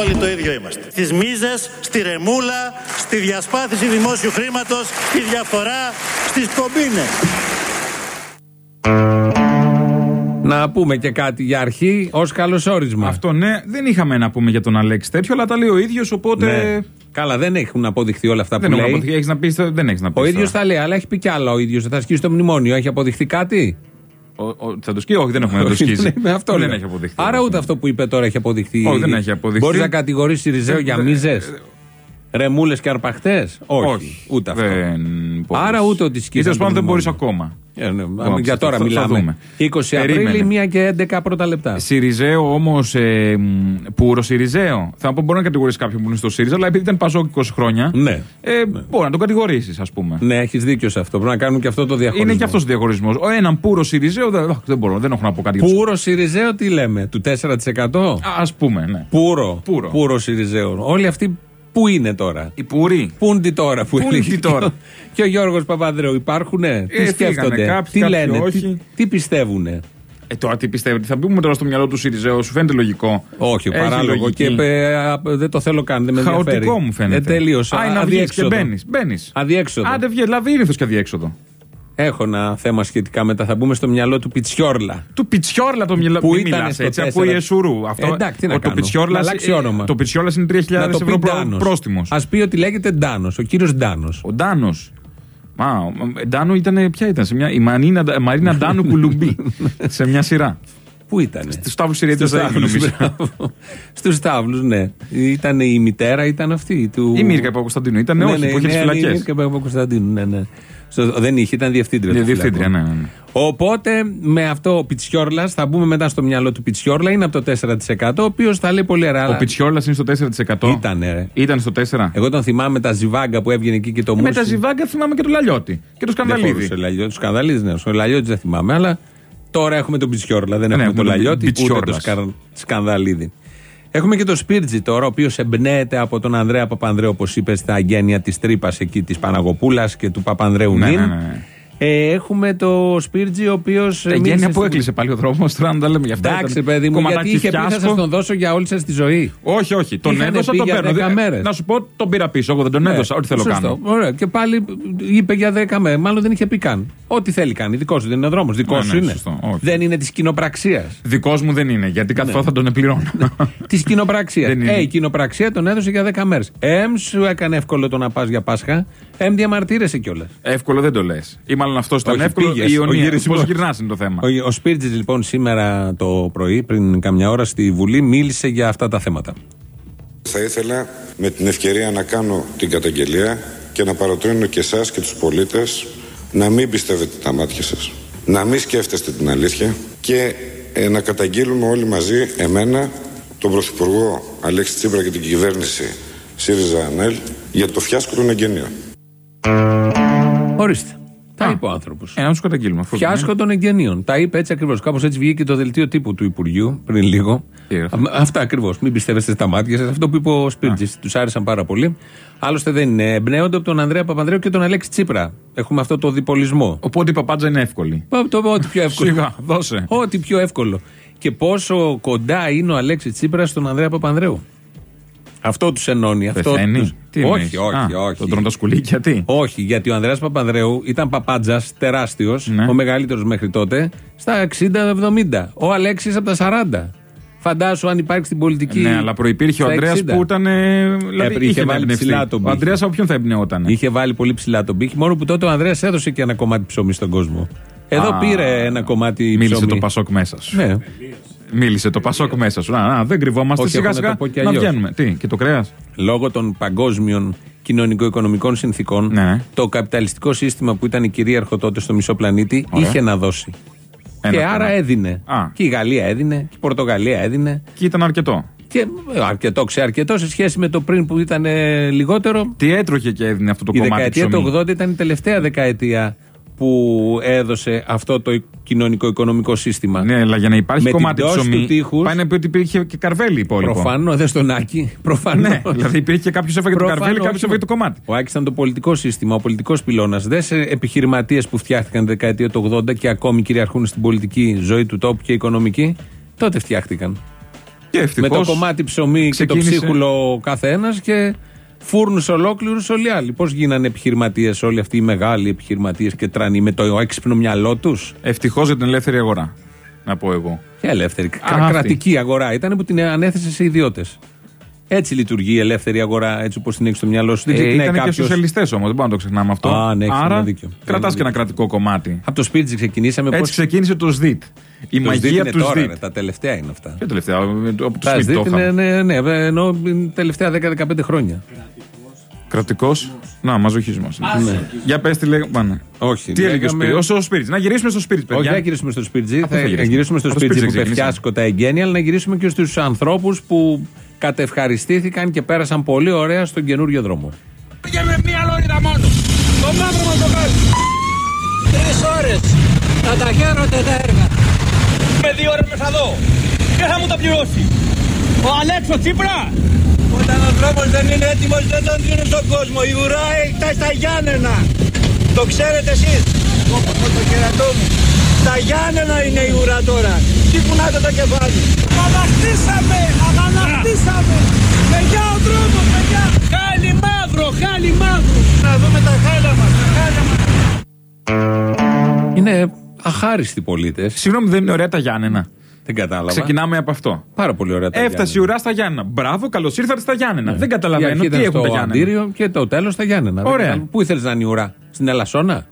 Όλοι το ίδιο είμαστε. Στις μίζες, στη ρεμούλα, στη διασπάθηση δημόσιου χρήματος, στη διαφορά, στις κομπίνες. Να πούμε και κάτι για αρχή ως καλωσόρισμα. Αυτό ναι, δεν είχαμε να πούμε για τον Αλέξη τέτοιο, αλλά τα λέει ο ίδιος, οπότε. Ναι. Καλά, δεν έχουν αποδειχθεί όλα αυτά Δεν που έχω λέει. αποδειχθεί. Έχεις να πεις, δεν έχεις να πεις. Ο ίδιο τα λέει, αλλά έχει πει κι άλλα ο ίδιος. Θα σκίσει το μνημόνιο. Έχει αποδειχθεί κάτι; Θα το σκίσει, όχι, δεν έχουμε να το σκίσει. Ναι, αυτό δεν λέω. έχει αποδειχθεί. Άρα ούτε αυτό που είπε τώρα έχει αποδειχθεί. Όχι, δεν έχει αποδειχθεί. Μπορεί να κατηγορήσει Ριζέο για Ε, μίζε. Ρεμούλε και αρπαχτέ. Όχι, Ούτε αυτό. Δεν μπορείς. Άρα ούτε ότι σκίζει. Ή τέλος πάντων δεν μπορείς ακόμα. Ε, ναι, Λοιπόν, για τώρα θα- θα μιλάμε. δούμε. 20 Περίμενε. Απρίλη, 1 και 11 πρώτα λεπτά. Συριζέο όμως, ε, μ, πουρο Συριζέο. Θα πω μπορεί να κατηγορήσει κάποιον που είναι στο ΣΥΡΙΖΑ, αλλά επειδή ήταν παζόκ 20 χρόνια. Ναι. Ε, Μπορεί να τον κατηγορήσεις, ας πούμε. Ναι, έχεις δίκιο σε αυτό. Πρέπει να κάνουν και αυτό το διαχωρισμό. Είναι και αυτός ο διαχωρισμός. Ο έναν πουρο Συριζέο δεν, αχ, δεν μπορώ, δεν έχω να πω κάτι για τους- Πούρο Σιριζέο τι λέμε, του 4%. Α πούμε, ναι. Πούρο. Πούρο. Πούρο Σιριζέο. Όλοι αυτοί πού είναι τώρα; Οι πουροί. Πούντι τώρα που Πού είναι τι τώρα; Και ο Γιώργος Παπανδρέου υπάρχουνε; τι φύγανε σκέφτονται; κάποιοι, τι κάποιοι λένε; όχι. Τι, τι πιστεύουνε; Ε, τώρα τι πιστεύετε, θα μπούμε τώρα στο μυαλό του Συριζέου, σου φαίνεται λογικό; Όχι, Έχει παράλογο. λογική. Και ε, α, δεν το θέλω καν. Δεν με ενδιαφέρει. Χαοτικό μου φαίνεται. Ε, τελείως. Α, είναι να βγεις και μπαίνεις. Μπαίνεις. Αδιέξοδο. Άντε βγαίνει, λαβύρινθο και αδιέξοδο. Έχω ένα θέμα σχετικά μετά. Θα μπούμε στο μυαλό του Πιτσιόρλα. Του Πιτσιόρλα το μιλά. Που Μην ήταν μιλάς στο έτσι, 4. ακούει Εσουρού. Αυτό, Εντάξει, τι να ο- το κάνω. Πιτσιόρλας, Να αλλάξει ε, όνομα. Το Πιτσιόρλας είναι 3.000 Να το ευρώ πει Ντάνος. πρόστιμος. Α πει ότι λέγεται Ντάνος. Ο κύριος Ντάνος. Ο Ντάνος. Μα, ο Ντάνο ήταν, ποια ήταν, σε μια, η Μαρίνα, Μαρίνα Ντάνου Κουλουμπί. σε μια σειρά. Πού ήταν. Στου Σταύρου Συριέτες δεν έγινε, νομίζω. Στου τάβλου, ναι. Ήταν η μητέρα, ήταν αυτή. Του... Η Μίρκα Παπακοσταντίνου ήταν, Ναι, όχι, ναι, που είχε ναι, τι Η φυλακές. Μίρκα Παπακοσταντίνου, ναι, ναι. Στο- δεν είχε, ήταν διευθύντρια. των Διευθύντρια, φυλακών. ναι, ναι. Οπότε με αυτό ο Πιτσιόρλας, θα μπούμε μετά στο μυαλό του Πιτσιόρλα, είναι από το 4%, ο οποίος τα λέει πολύ ωραία. Ο Πιτσιόρλας είναι στο 4%. Ήτανε, ρε. Ήταν στο 4%. Εγώ τον θυμάμαι τα ζιβάγκα που έβγαινε εκεί και το Ε, με μουσι. τα ζιβάγκα θυμάμαι και το Λαλιώτη. Και το Σκανδαλίδη. Του Σκανδαλίδης, ναι. Ο Λαλιώτη δεν θυμάμαι, αλλά τώρα έχουμε τον Πιτσιόρλα. Δεν Ναι, έχουμε έχουμε τον τον Λαλιώτη, ούτε τον Πιτσιόρλας. Σκα- Σκανδαλίδη. Έχουμε και τον Σπίρτζη τώρα, ο οποίος εμπνέεται από τον Ανδρέα Παπανδρέου, όπως είπες, στα αγένεια της τρύπας εκεί της Παναγοπούλα και του Παπανδρέου Ναι, νυν. ναι, ναι. Ε, έχουμε το Σπίρτζη, ο οποίος. Τα γένεια που έκλεισε πάλι ο δρόμος, τώρα να τα λέμε για αυτά. Εντάξει, ήταν παιδί μου, κομματάκι γιατί είχε πει θα φιάσκο. σας τον δώσω για όλη σας τη ζωή. Όχι, όχι. Τον Είχανε έδωσα, πει τον για παίρνω. 10 Δεν- μέρες. Να σου πω, τον πήρα πίσω. Εγώ δεν τον έδωσα. Ό,τι θέλω Σωστό. κάνω. Ωραία. Και πάλι είπε για 10 μέρες. Μάλλον δεν είχε πει καν. Ό,τι θέλει κάνει. Δικός σου δεν είναι ο δρόμος. Δικός Ναι, σου ναι, είναι. σωστό. Όχι. Δεν είναι της κοινοπραξίας. Δικός μου δεν είναι, γιατί κάθε φορά θα τον επληρώνω. Της κοινοπραξίας. Δεν είναι. Ε, η κοινοπραξία τον έδωσε για 10 μέρες. Εμ σου έκανε εύκολο το να πας για Πάσχα. Εμ διαμαρτύρεσαι κιόλας. Εύκολο δεν το λες. Ή μάλλον αυτός ήταν Όχι, εύκολο. πήγες. Η Ο Ιωνία. γυρισμός. Πώς γυρνάς είναι το θέμα; Ο, ο Σπίρτζης λοιπόν σήμερα το πρωί, πριν καμιά ώρα στη Βουλή, μίλησε για αυτά τα θέματα. Θα ήθελα με την ευκαιρία να κάνω την καταγγελία και να παροτρύνω και εσάς και τους πολίτες να μην πιστεύετε τα μάτια σας, να μην σκέφτεστε την αλήθεια και ε, να καταγγείλουμε όλοι μαζί εμένα, τον Πρωθυπουργό Αλέξη Τσίπρα και την κυβέρνηση ΣΥΡΙΖΑ ΑΝΕΛ για το φιάσκο των εγγενείων. Ορίστε. Τα Α. είπε ο άνθρωπος. Ε, να του καταγγείλουμε. αυτό δεν Φιάσκο των εγγενείων. Τα είπε έτσι ακριβώς. Κάπως έτσι βγήκε το δελτίο τύπου του Υπουργείου πριν λίγο. Τι έγραφε; Α, Αυτά ακριβώς. Μην πιστεύεστε στα μάτια σας. Αυτό που είπε ο Σπίρτζης. Τους άρεσαν πάρα πολύ. Άλλωστε δεν είναι. Εμπνέονται από τον Ανδρέα Παπανδρέου και τον Αλέξη Τσίπρα. Έχουμε αυτό το διπολισμό. Οπότε η παπάντζα είναι εύκολη. Πα- Το ό,τι πιο εύκολο. Σιγά, δώσε. Ό,τι πιο εύκολο. Και πόσο κοντά είναι ο Αλέξη Τσίπρας στον Ανδρέα Παπανδρέου. Αυτό τους ενώνει. Αυτό Πεθαίνει; τους- Τι όχι, εννοείς; όχι, Α, όχι. Τον τρώνε τα σκουλίκια, τι. Όχι, γιατί ο Ανδρέας Παπανδρέου ήταν παπάντζας, τεράστιος, Ναι. ο μεγαλύτερος μέχρι τότε, στα 60-70. Ο Αλέξης από τα 40. Φαντάσου αν υπάρχει στην πολιτική. Ναι, αλλά προπήρχε ο στα Ανδρέας 60. που ήταν. ε, Δηλαδή, Έπρεπε, είχε είχε βάλει εμπνευστεί. ψηλά τον Ο πύχη. Ανδρέας από ποιον θα εμπνεόταν. Είχε βάλει πολύ ψηλά τον πύχη, μόνο που τότε ο Ανδρέας έδωσε και ένα κομμάτι ψωμί στον κόσμο. Εδώ Α, πήρε ένα κομμάτι Μίλησε ψωμί. το Πασόκ μέσα σου. Ναι. Μίλησε το Πασόκ μέσα σου. Α, α, δεν κρυβόμαστε Όχι, σιγά έχω να σιγά το πω και να αλλιώς. βγαίνουμε. Τι, και το κρέας; Λόγω των παγκόσμιων κοινωνικο-οικονομικών συνθήκων, Ναι. το καπιταλιστικό σύστημα που ήταν κυρίαρχο τότε στο μισό πλανήτη Ωραία. είχε να δώσει. Ένα και κομμάτι. άρα έδινε. Α. Και η Γαλλία έδινε, και η Πορτογαλία έδινε. Και ήταν αρκετό. Και ε, αρκετό, ξέ αρκετό σε σχέση με το πριν που ήταν ε, λιγότερο. Τι έτρωχε και έδινε αυτό το η κομμάτι δεκαετία ψωμί; του 80 ήταν η τελευταία δεκαετία που έδωσε αυτό το κοινωνικό-οικονομικό σύστημα. Ναι, αλλά για να υπάρχει Με την κομμάτι πτώση ψωμί. του τείχους- Πάει να πει ότι υπήρχε και καρβέλι υπόλοιπο. Προφανώς, δεν στον Άκη. Προφανώς. Ναι, δηλαδή υπήρχε και κάποιο έφαγε το καρβέλι, κάποιο έφαγε το κομμάτι. Ο Άκης ήταν το πολιτικό σύστημα, ο πολιτικός πυλώνας. Δεν σε επιχειρηματίες που φτιάχτηκαν τη δεκαετία του 80 και ακόμη κυριαρχούν στην πολιτική ζωή του τόπου και οικονομική. Τότε φτιάχτηκαν. Και ευτυχώς με το κομμάτι ψωμί ξεκίνησε- και το ψίχουλο ο καθένας και φούρνους ολόκληρους όλοι οι άλλοι. Πώς γίνανε επιχειρηματίες όλοι αυτοί οι μεγάλοι επιχειρηματίες και τρανοί με το έξυπνο μυαλό τους; Ευτυχώς για την ελεύθερη αγορά. Να πω εγώ. Και ελεύθερη; Α, Κα- αυτή. κρατική αγορά ήταν που την ανέθεσες σε ιδιώτες. Έτσι λειτουργεί η ελεύθερη αγορά, έτσι όπως την έχει στο μυαλό σου. Δεν Ε, ξεκινάει ήταν και κάποιος- σοσιαλιστές όμως, δεν μπορούμε να το ξεχνάμε αυτό. Α, ναι, έχεις Άρα ένα δίκιο. κρατάς Ένα και ένα δίκιο. κρατικό κομμάτι. Από το σπίτι ξεκινήσαμε. Έτσι πώς- ξεκίνησε το ΣΔΙΤ. Η το μαγεία ΣΔΙΤ είναι του τώρα, ΣΔΙΤ. ρε, τα τελευταία είναι αυτά. Και τελευταία, από το Τα ΣΔΙΤ ΣΔΙΤ το είναι, είχαμε. ναι, ναι, ενώ είναι τελευταία 10-15 χρόνια. Κρατικός. Να, μαζοχισμός. Για πες τι λέγαμε. Πάνε. Όχι. Τι έλεγε ο λέγαμε- Σπύριτ. Όσο ο Σπύριτ. Να γυρίσουμε στο Σπύριτ, Όχι, παιδιά. δεν γυρίσουμε στο σπίτι. Αυτό Θα θα γυρίσουμε. γυρίσουμε στο Από το σπίτι σπίτι που ξεκίνησε. πεφιάσκω τα εγγένεια, αλλά να γυρίσουμε και στους ανθρώπους που κατευχαριστήθηκαν και πέρασαν πολύ ωραία στον καινούριο δρόμο. Και με μία λόριδα μόνο. Το μαύρο μας το βγάλει. Τρεις ώρες. Θα τα χαίρονται τα έργα. Με δύο ώρες μέσα εδώ. Και θα μου το πληρώσει. Ο Αλέξος Τσίπρας. Όταν ο δρόμος δεν είναι έτοιμος δεν τον δίνουν στον κόσμο. Η ουρά έχει τα στα Γιάννενα. Το ξέρετε εσείς; Όπω το κερατό μου. Στα Γιάννενα είναι η ουρά τώρα. Τι κουνάτε το κεφάλι. Αναχτίσαμε, αναχτίσαμε. Παιδιά ο δρόμος, παιδιά. Χάλι μαύρο, χάλι μαύρο. Να δούμε τα χάλια μας, τα χάλια μας. Είναι αχάριστοι πολίτες. Συγγνώμη, δεν είναι ωραία τα Γιάννενα. Δεν κατάλαβα. Ξεκινάμε από αυτό. Πάρα πολύ ωραία τα Έφτασε η Γιάννενα. ουρά στα Γιάννενα. Μπράβο, καλώς ήρθατε στα Γιάννενα. Δεν Η καταλαβαίνω αρχή τι ήταν έχουν τα στο Γιάννενα. Αντίριο και το τέλος στα Γιάννενα. Δεν Ωραία. κατάλαβα. Πού ήθελες να είναι η ουρά, στην Ελασσόνα;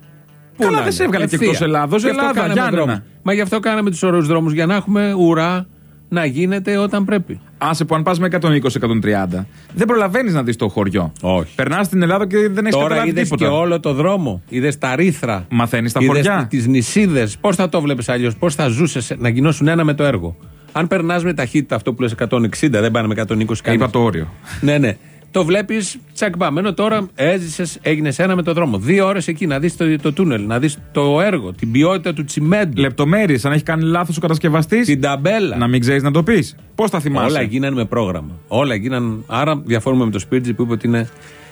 Πού Καλά, να δεν είναι; σε έβγαλε και Ευθεία. εκτός Ελλάδος, Γι' αυτό Ελλάδα, κάναμε Γιάννενα. δρόμους. Μα γι' αυτό κάναμε τους ωραίους δρόμους για να έχουμε ουρά να γίνεται όταν πρέπει. Άσε που αν πας με 120-130, δεν προλαβαίνεις να δεις το χωριό. Όχι. Περνάς στην Ελλάδα και δεν έχεις Τώρα καταλάβει είδες τίποτα. και όλο το δρόμο. Είδες τα ρήθρα. Μαθαίνεις τα χωριά. Τις νησίδες. Πώς θα το βλέπεις αλλιώς, πώς θα ζούσες να γινώσουν ένα με το έργο. Αν περνάς με ταχύτητα αυτό που λες 160, δεν πάνε με 120 Είπα κανείς. το όριο. Ναι, ναι. Το βλέπεις, τσακ πάμε. Ενώ τώρα έζησες, έγινες ένα με το δρόμο. Δύο ώρες εκεί να δεις το, το τούνελ, να δεις το έργο, την ποιότητα του τσιμέντου, Λεπτομέρειες, αν έχεις κάνει λάθος ο κατασκευαστής. την ταμπέλα. Να μην ξέρεις να το πεις. Πώς θα θυμάσαι; Όλα γίνανε με πρόγραμμα. Όλα γίνανε. Άρα διαφωνούμε με το Σπίρτζι που είπε ότι είναι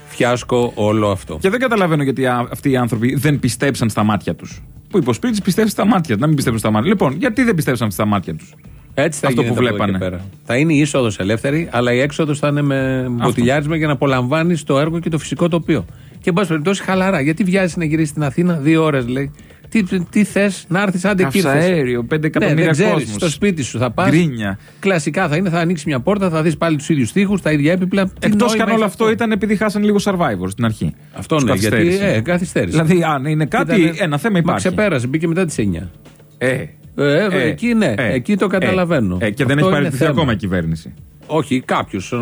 φιάσκο όλο αυτό. Και δεν καταλαβαίνω γιατί α- αυτοί οι άνθρωποι δεν πιστέψαν στα μάτια τους. Που είπε ο Σπίρτζης πιστεύει στα μάτια, να μην πιστέψουν στα μάτια. Λοιπόν, γιατί δεν πιστέψαν στα μάτια τους; Έτσι θα Αυτό γίνεται που από εδώ και βλέπανε. πέρα. Θα είναι η είσοδος ελεύθερη, αλλά η έξοδος θα είναι με μποτιλιάρισμα για να απολαμβάνεις το έργο και το φυσικό τοπίο. Και εν πάση περιπτώσει χαλαρά. Γιατί βιάζεις να γυρίσεις στην Αθήνα δύο ώρες, λέει. Τι, τι θες να έρθεις άντε εκεί. ήρθες. Καυσαέριο, πέντε Ναι, εκατομμύρια δεν ξέρεις, κόσμος. Στο σπίτι σου θα πας. Γκρίνια. Κλασικά θα είναι, θα ανοίξεις μια πόρτα, θα δεις πάλι τους ίδιους τοίχου, τα ίδια έπιπλα. Τι Εκτός νόημα κι αν έχει όλο αυτό; ήταν επειδή χάσαν λίγο survivor στην αρχή. Αυτό Τους ναι, γιατί καθυστέρησε. ε, καθυστέρησε. Δηλαδή, αν είναι κάτι, Ήτανε- ένα θέμα Μα υπάρχει. ξεπέρασε, μπήκε μετά τις 9. Ε, Ε, ε, εκεί ναι, εκεί το καταλαβαίνω. Ε, και δεν Αυτό έχει είναι παραιτηθεί θέμα. ακόμα η κυβέρνηση. Όχι, κάποιος.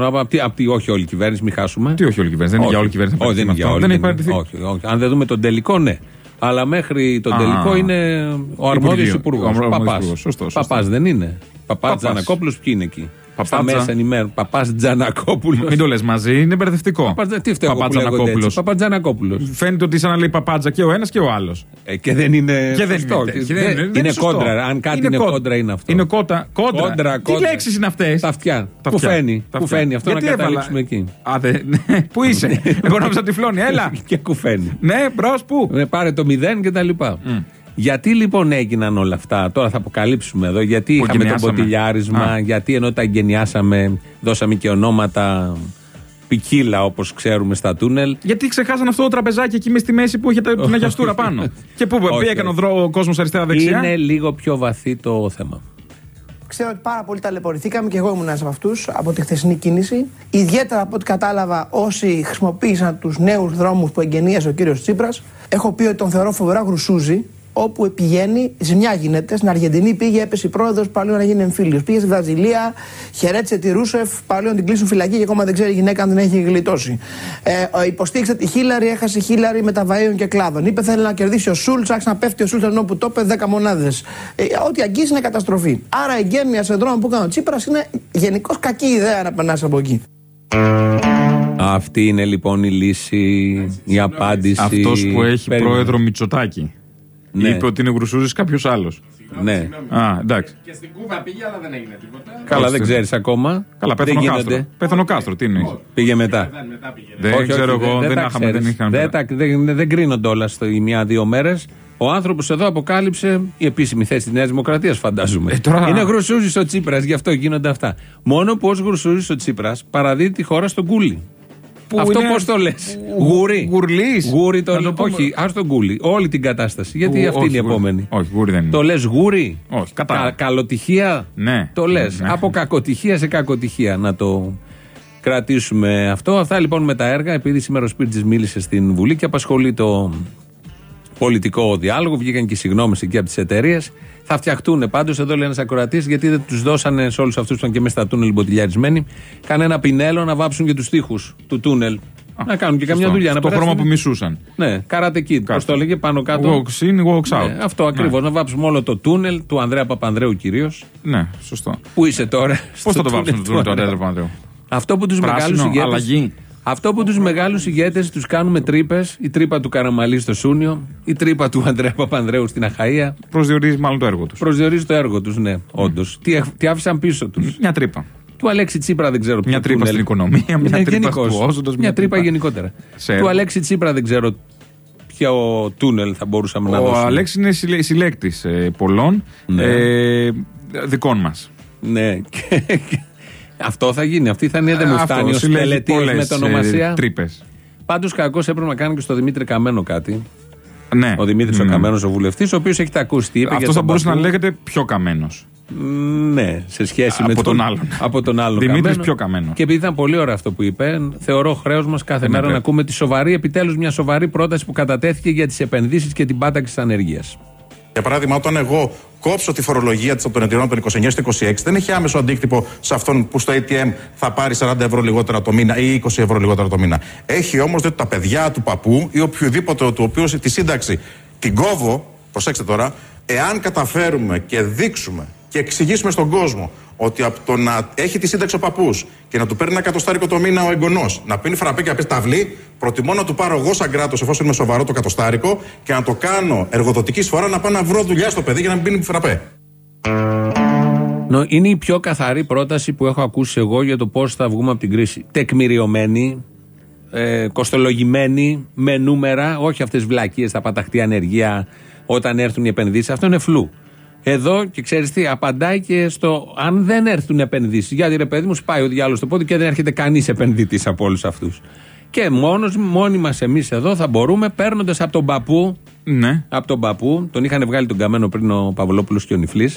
Όχι όλη η κυβέρνηση, μην χάσουμε. Τι όχι όλη η κυβέρνηση, δεν είναι για όλη η κυβέρνηση. να Όχι, δεν είναι παραιτηθεί για με όλη. αυτό. Δεν έχει είναι- παραιτηθεί. όχι, όχι. Αν δεν δούμε τον τελικό, ναι. Αλλά μέχρι τον Α, τελικό είναι ο αρμόδιος Υπουργείο. υπουργός. Ο αρμόδιος Παπάς. υπουργός. Σωστό, σωστό. Παπάς δεν είναι. Παπάς Παπάς. Τζανακόπουλος, ποιοι είναι εκεί; Στα Παπάτζα. μέσα ενημέρωση. Παπάς Τζανακόπουλος. Μην το λες μαζί, είναι μπερδευτικό. Τι φταίω εγώ που λέγονται έτσι. Παπατζανακόπουλο. Παπατζανακόπουλο. Φαίνεται ότι σαν να λέει παπάτζα και ο ένας και ο άλλος. Ε, και δεν είναι. Και δεν σωστό. είναι. Και και δεν- δεν δεν είναι σωστό. κόντρα. Αν κάτι είναι, κόντρα. κόντρα, είναι αυτό. Είναι κότα, κόντρα. Κόντρα, Τι κόντρα. λέξεις είναι αυτές; Τα αυτιά. Που φαίνει. Που φαίνει. Αυτό να καταλήξουμε εκεί. Α, δε- ναι. Πού είσαι; Εγώ νόμιζα τυφλώνει. Έλα. και κουφαίνει. Ναι, μπρος, πού; Ε, πάρε το μηδέν και τα λοιπά. Γιατί λοιπόν έγιναν όλα αυτά, τώρα θα αποκαλύψουμε εδώ, γιατί είχαμε το εγκαινιάσαμε. ποτηλιάρισμα, Α. γιατί ενώ τα εγκαινιάσαμε, δώσαμε και ονόματα ποικίλα όπως ξέρουμε στα τούνελ. Γιατί ξεχάσαν αυτό το τραπεζάκι εκεί μες στη μέση που είχε τα- την αγιαστούρα πάνω; και πού Όχι, έκανε ο, όχι. δρό- ο κόσμος αριστερά-δεξιά. Είναι λίγο πιο βαθύ το θέμα. Ξέρω ότι πάρα πολύ ταλαιπωρηθήκαμε και εγώ ήμουν ένας από αυτούς από τη χθεσινή κίνηση. Ιδιαίτερα από ό,τι κατάλαβα, όσοι χρησιμοποίησαν τους νέους δρόμους που εγγενίασε ο κύριος Τσίπρας, έχω πει ότι τον θεωρώ φοβερά γρουσούζι. Όπου πηγαίνει, ζημιά γίνεται. Στην Αργεντινή πήγε, έπεσε πρόεδρος, πάλι να γίνει εμφύλιος. Πήγε στη Βραζιλία, χαιρέτησε τη Ρούσεφ, πάλι να την κλείσουν φυλακή και ακόμα δεν ξέρει η γυναίκα αν την έχει γλιτώσει. Ε, υποστήριξε τη Χίλαρη, έχασε η Χίλαρη με τα βαΐων και κλάδων. Είπε θέλει να κερδίσει ο Σούλτς, άρχισε να πέφτει ο Σούλτς ενώ που το είπε 10 μονάδες. Ε, ό,τι αγγίζει είναι καταστροφή. Άρα εγκέμια σε δρόμο που έκανε ο Τσίπρας είναι γενικώς κακή ιδέα να περνάς από εκεί. Αυτή είναι λοιπόν η λύση, η απάντηση. Αυτός που έχει Περίμενε. πρόεδρο Μητσοτάκη. Ναι. Είπε ότι είναι γρουσούζης κάποιος άλλος. Ναι. Α, εντάξει. Και στην Κούβα πήγε, αλλά δεν έγινε τίποτα. Καλά, δεν Ορίστε. ξέρεις ακόμα. Καλά, δεν πέθανε ο γίνονται. Κάστρο. Πέθανε ο Κάστρο, τι εννοείς; Πήγε μετά. Δεν μετά πήγε. Δεν Όχι, όχι, ξέρω εγώ, δεν τα είχαμε, δεν ξέρεις. είχαμε. Δεν, τα- δεν, δεν κρίνονται όλα στο οι μία-δύο μέρες. Ο άνθρωπος εδώ αποκάλυψε η επίσημη θέση της Νέας Δημοκρατίας, φαντάζομαι. Ε, τώρα- Είναι γρουσούζης ο Τσίπρας, γι' αυτό γίνονται αυτά. Μόνο που ως γρουσούζης ο Τσίπρας παραδίδει τη χώρα στον κούλι. Που αυτό είναι- πώς το λες; Γούρι. Γουρλής. Γούρι το Να το πούμε. Όχι, ας τον κούλι. Όλη την κατάσταση. Γιατί Γου- αυτή όχι, είναι η γούρι. επόμενη. Όχι, γούρι δεν είναι. Το λες γούρι; Όχι, κατάλαβα. καλοτυχία; Ναι. Το λες. Ναι. Από κακοτυχία σε κακοτυχία. Να το κρατήσουμε αυτό. Αυτά λοιπόν με τα έργα. Επειδή σήμερα ο Σπίρτζης μίλησε στην Βουλή και απασχολεί το πολιτικό διάλογο. Βγήκαν και συγγνώμε εκεί από τις εταιρείες. Θα φτιαχτούν πάντως, εδώ λέει ένα ακροατή, γιατί δεν τους δώσανε σε όλους αυτούς που ήταν και μέσα στα τούνελ μποτιλιαρισμένοι, κανένα πινέλο να βάψουν και τους τοίχου του τούνελ. να κάνουν και καμιά Σωστό. δουλειά. να Στο χρώμα περάσουν- που μισούσαν. Ναι, καράτε kid. Πώς Κάτι. το έλεγε πάνω κάτω. Walks in, walks out. Ναι, αυτό ακριβώς. Να βάψουμε όλο το τούνελ του Ανδρέα Παπανδρέου κυρίως. Ναι, σωστό. Πού είσαι τώρα, Πώς στο θα το βάψουν το τούνελ του Ανδρέα. Αντρέα Παπανδρέου; Αυτό που τους Πράσινο, μεγάλους ηγέτε. αλλαγή. Αυτό που τους μεγάλους ηγέτες τους κάνουμε τρύπες, η τρύπα του Καραμαλή στο Σούνιο, η τρύπα του Ανδρέα Παπανδρέου στην Αχαία, Προσδιορίζει μάλλον το έργο τους. προσδιορίζει το έργο τους, ναι, όντως. Τι, έχ- τι άφησαν πίσω τους. Μια τρύπα. Του Αλέξη Τσίπρα δεν ξέρω Μια ποιο τρύπα τούνελ. στην οικονομία, μια Ναι, τρύπα γενικώς. του όζοντος, Μια μια τρύπα τρύπα γενικότερα. σε Του έργο. Αλέξη Τσίπρα δεν ξέρω ποιο τούνελ θα μπορούσαμε να Ο δώσουμε. Αλέξης είναι συλλέκτης πολλών Ναι. ε, δικών μας. Ναι. Και- και- Αυτό θα γίνει. Αυτή θα είναι. Δεν μου φτάνει ο τελετή με το ονομασία. Τρύπες. Πάντως κακό έπρεπε να κάνει και στο Δημήτρη Καμένο κάτι. Ναι. Ο Δημήτρης ο Ναι. Καμένος, ο βουλευτής, ο οποίος έχει τα ακούσει. τι είπε για Αυτό θα τον μπορούσε να Παππού. λέγεται πιο καμένος. Μ, Ναι, σε σχέση με Από τον άλλον. Από τον άλλον. Δημήτρης Καμένο. πιο Καμένος. Και επειδή ήταν πολύ ωραίο αυτό που είπε, θεωρώ χρέος μας κάθε Δεν μέρα με να πρέπει. ακούμε τη σοβαρή, επιτέλους μια σοβαρή πρόταση που κατατέθηκε για τις επενδύσεις και την πάταξη της ανεργίας. Για παράδειγμα, όταν εγώ κόψω τη φορολογία της από τον εταιρεών από τον 29 στο 26, δεν έχει άμεσο αντίκτυπο σε αυτόν που στο ATM θα πάρει 40 ευρώ λιγότερα το μήνα ή 20 ευρώ λιγότερα το μήνα. Έχει όμως διότι τα παιδιά του παππού ή οποιοδήποτε του οποίου τη σύνταξη την κόβω, προσέξτε τώρα, εάν καταφέρουμε και δείξουμε και εξηγήσουμε στον κόσμο ότι από το να έχει τη σύνταξη ο παππούς και να του παίρνει ένα εκατοστάρικο το μήνα ο εγγονός, να πίνει φραπέ και να πει ταυλή, προτιμώ να του πάρω εγώ σαν κράτος, εφόσον είμαι σοβαρό το εκατοστάρικο, και να το κάνω εργοδοτική σφορά να πάω να βρω δουλειά στο παιδί για να μην πίνει φραπέ. Νο- Είναι η πιο καθαρή πρόταση που έχω ακούσει εγώ για το πώς θα βγούμε από την κρίση. Τεκμηριωμένη, ε, κοστολογημένη, με νούμερα, όχι αυτές τι βλακίες, θα παταχτεί ανεργία όταν έρθουν οι επενδύσεις. Αυτό είναι φλού. Εδώ και ξέρεις τι, απαντάει και στο αν δεν έρθουν επενδύσεις. Γιατί ρε παιδί μου, σπάει ο διάλογος στο πόδι και δεν έρχεται κανείς επενδυτής από όλους αυτούς. Και μόνος, μόνοι μας εμείς εδώ θα μπορούμε, παίρνοντας από τον παππού Ναι. από τον παππού. Τον είχαν βγάλει τον καμένο πριν ο Παυλόπουλος και ο Νιφλή.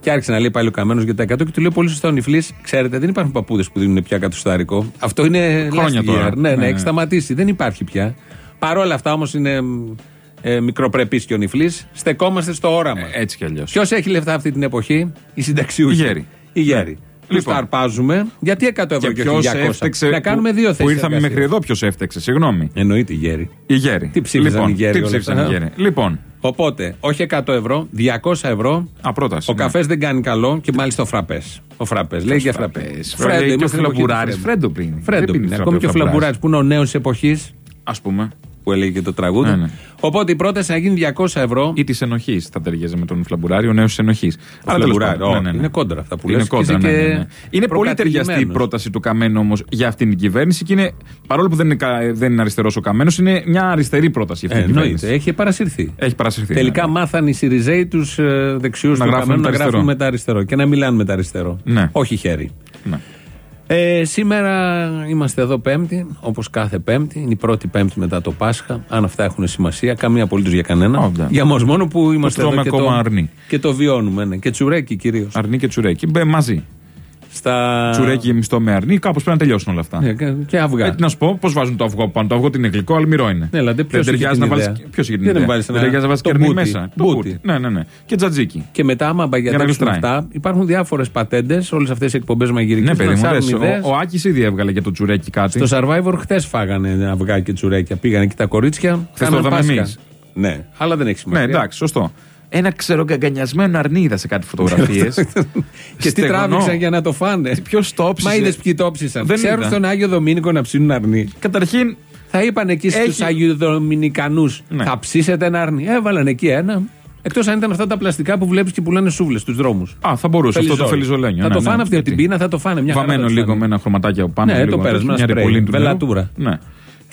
Και άρχισε να λέει πάλι ο καμένος για τα 100 και του λέει πολύ σωστά ο Νιφλή. Ξέρετε, δεν υπάρχουν παππούδες που δίνουν πια κατοστάρικο. Αυτό είναι Χρόνια last τώρα. year. Ναι, ναι, Ναι, έχει ναι. σταματήσει. Δεν υπάρχει πια. Παρ' όλα αυτά όμως είναι ε, μικροπρεπή και ο Νιφλή. Στεκόμαστε στο όραμα. Ε, Έτσι κι αλλιώς. Ποιος έχει λεφτά αυτή την εποχή, οι συνταξιούχοι. Οι γέροι. Οι γέροι. Ναι. Λοιπόν. τα αρπάζουμε. Γιατί 100 ευρώ Και και, ποιος όχι 200. έφτεξε. να κάνουμε δύο που, θέσεις. που ήρθαμε μέχρι εδώ, ποιος έφτεξε. Συγγνώμη. Εννοείται οι γέροι. Οι γέροι. Τι ψήφισαν λοιπόν, οι γέροι Τι όλα ψήφισαν αυτά. οι γέροι. Λοιπόν, Οπότε, όχι 100 ευρώ, 200 ευρώ. α, πρόταση. Ο ναι. καφές δεν κάνει καλό και μάλιστα ο φραπές. Ο φραπές. Λέει για φραπές. φραπές. Λέει και ο Φλαμπουράρης. Φρέντο πίνει. Φρέντο Δεν πίνει πίνει. φραπέ Ακόμη ο και ο Φλαμπουράρης. Φλαμπουράρης που είναι ο νέος εποχής Α πούμε. Που έλεγε και το τραγούδι. Ναι, ναι. Οπότε η πρόταση να γίνει 200 ευρώ. Ή της ενοχής θα ταιριάζει με τον Φλαμπουράρη, ο νέος της ενοχής. Ο Φλαμπουράρη, όχι, είναι κόντρα αυτά που Είναι λες και κόντρα, είσαι ναι, και ναι, ναι. Είναι πολύ ταιριαστή η προκατηλημένος. πρόταση του Καμένου όμως για αυτήν την κυβέρνηση και είναι, παρόλο που δεν είναι, κα- δεν είναι αριστερός ο Καμένος, είναι μια αριστερή πρόταση για Ε, αυτήν την εννοείται. κυβέρνηση. Έχει παρασυρθεί. Έχει παρασυρθεί. Τελικά ναι. μάθαν οι Σιριζέοι τους ε, δεξιούς Να του γράφουν Καμένου με να τα γράφουν αριστερό. με τα αριστερό και να μιλάνε με τα αριστερό. Ναι. Όχι χέρι. Ναι. Ε, σήμερα είμαστε εδώ Πέμπτη, όπως κάθε Πέμπτη. Είναι η πρώτη Πέμπτη μετά το Πάσχα. Αν αυτά έχουν σημασία, καμία απολύτως για κανένα. Όντα. Για μας μόνο που είμαστε τρώμε εδώ και ακόμα το, αρνί. και το βιώνουμε. Ναι. Και τσουρέκι κυρίως. Αρνί και τσουρέκι. Μπε μαζί. Στα... Τσουρέκι γεμιστό με αρνί, κάπως πρέπει να τελειώσουν όλα αυτά. Ναι, και- και αυγά. Ε, τι να σου πω, πώς βάζουν το αυγό πάνω. Το αυγό είναι γλυκό, αλμυρό είναι. Ναι, αλλά δεν ποιος δεν είχε ταιριάζει την να βάλεις. ιδέα; Ποιος είχε την Δεν ιδέα; βάλεις Δεν ένα- ταιριάζει να βάζει το κερνί μπούτι. μέσα. Το Μπούτι. μπούτι. Ναι, ναι, ναι. Και τζατζίκι. Και μετά, άμα Για να μπαγιατέψουν γλιστράει. αυτά, υπάρχουν διάφορες πατέντες, όλες αυτές οι εκπομπές μαγειρικέ Ναι, παιδί μου, ψάχνουν δες, ιδέες. ο, ο Άκης ήδη έβγαλε για το τσουρέκι κάτι. Στο survivor χτε φάγανε αυγά και τσουρέκια. Πήγανε και τα κορίτσια. Χθες το κάναν είδαμε Πάσχα. εμείς. Ναι, αλλά δεν έχει Ναι, σημασία. εντάξει, σωστό. Ένα ξεροκαγκανιασμένο αρνί είδα σε κάτι φωτογραφίες. Και τι τράβηξαν για να το φάνε. Ποιος το όψισε. Μα είδες ποιοι το ψήσαν. Δεν Ξέρουν είδα. στον Άγιο Δομήνικο να ψήνουν αρνί. Καταρχήν, Θα είπαν εκεί στους Έχει- Άγιου Δομηνικανού, Ναι. θα ψήσετε ένα αρνί. Έβαλαν εκεί ένα. Εκτός αν ήταν αυτά τα πλαστικά που βλέπεις και πουλάνε σούβλες στους δρόμους. Α, θα μπορούσε αυτό το φελιζολένιο. Θα ναι, το ναι. φάνε αυτή από την Γιατί; πίνα, θα το φάνε μια χαρά Βαμμένο θα το λίγο φάνε. με ένα χρωματάκι από πάνω. Ναι, λίγο το να πέρασμα, μια ένα σπρέι, ρεπολίν του νερού. βελατούρα. Ναι.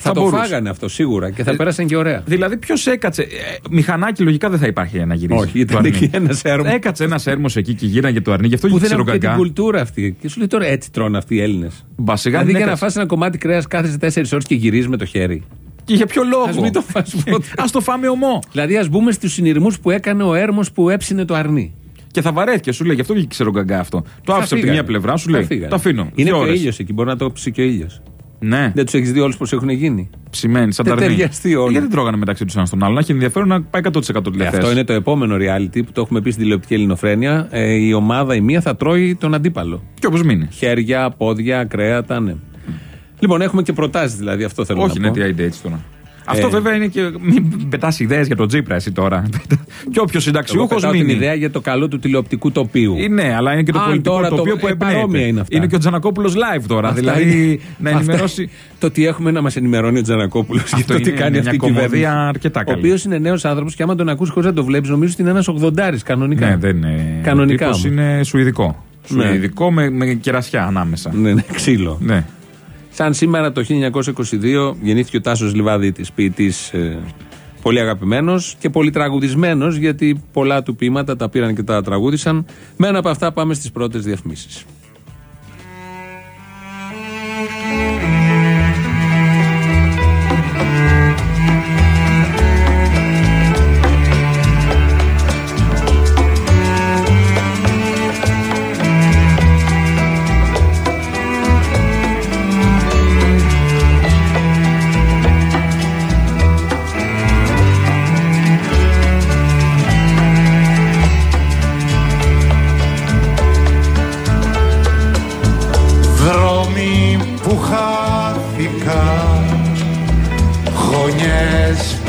Θα, το μπορούσε. φάγανε αυτό σίγουρα και θα πέρασαν και ωραία. Δηλαδή, ποιος έκατσε. ε, μηχανάκι λογικά δεν θα υπάρχει να γυρίσει. Όχι, ήταν το αρνί. εκεί ένας έρμος. Έκατσε ένας έρμος εκεί και γύραγε το αρνί. Γι' αυτό Που είχε δεν έχουν και την ξερογκαγκά. κουλτούρα αυτή. Και σου λέει τώρα έτσι τρώνε αυτοί οι Έλληνες. Μπα, σιγά Δηλαδή την για να έκατσε. φας ένα κομμάτι κρέας κάθεσαι 4 ώρες και γυρίζεις με το χέρι. Και για ποιο λόγο; Ας μην το φας ποτέ. Α το φάμε ομό. Δηλαδή ας μπούμε στους συνειρμούς που έκανε ο έρμος που έψινε το αρνί. Και θα βαρέθηκε, σου λέει, γι' αυτό και ξερογκαγκά αυτό. Το Θα άφησε από τη φύγανε. μία πλευρά, σου Θα λέει. φύγανε. Το αφήνω. Είναι Δύο και ο ώρες. ήλιος εκεί, μπορεί να το ψήσει και ο ήλιος. Ναι, Δεν τους έχεις δει όλους πώς έχουν γίνει. ψημένοι, σαν Δεν τα αρνί. ταιριαστεί όλο. Ε, Γιατί δεν τρώγανε μεταξύ τους ένας στον άλλο. Να έχει ενδιαφέρον να πάει 100% Ε, τηλεθέαση. αυτό είναι το επόμενο reality που το έχουμε πει στην τηλεοπτική ελληνοφρένεια. Ε, η ομάδα η μία θα τρώει τον αντίπαλο. Και όπως μείνει. Χέρια, πόδια, κρέατα, ναι. Λοιπόν, έχουμε και προτάσεις δηλαδή, αυτό θέλω Όχι, να ναι, πω. τι idea έτσι τώρα. Αυτό Ε. βέβαια είναι και. Μην πετάς ιδέες για τον Τζίπρα, εσύ τώρα. και όποιος Εγώ συνταξιούχο πετάω την μείνει. ιδέα για το καλό του τηλεοπτικού τοπίου. Ε, Ναι, αλλά είναι και το Αν πολιτικό τώρα το- τοπίο που ε, εμπνέεται. παρόμοια είναι αυτά. και ο Τζανακόπουλος live τώρα. Αυτά δηλαδή είναι- να αυτά- ενημερώσει. Το ότι έχουμε να μας ενημερώνει ο Τζανακόπουλος για Αυτό το τι είναι κάνει μια αυτή η κομμωδία κυβέρνηση. αρκετά Ο καλή. οποίος είναι νέος άνθρωπος και άμα τον ακούσει χωρίς να το βλέπεις, νομίζω ότι είναι ένας 80 κανονικά. Ναι, δεν είναι. Κανονικά Ο τύπος όμως. είναι σουηδικό. Ναι. Σουηδικό με, με κερασιά ανάμεσα. Ναι, ναι, ξύλο. Ναι. Σαν σήμερα το 1922 γεννήθηκε ο Τάσος Λιβαδίτη, ποιητής ε, πολύ αγαπημένος και πολύ τραγουδισμένος, γιατί πολλά του ποίηματα τα πήραν και τα τραγούδισαν. Με ένα από αυτά πάμε στις πρώτες διαφημίσεις.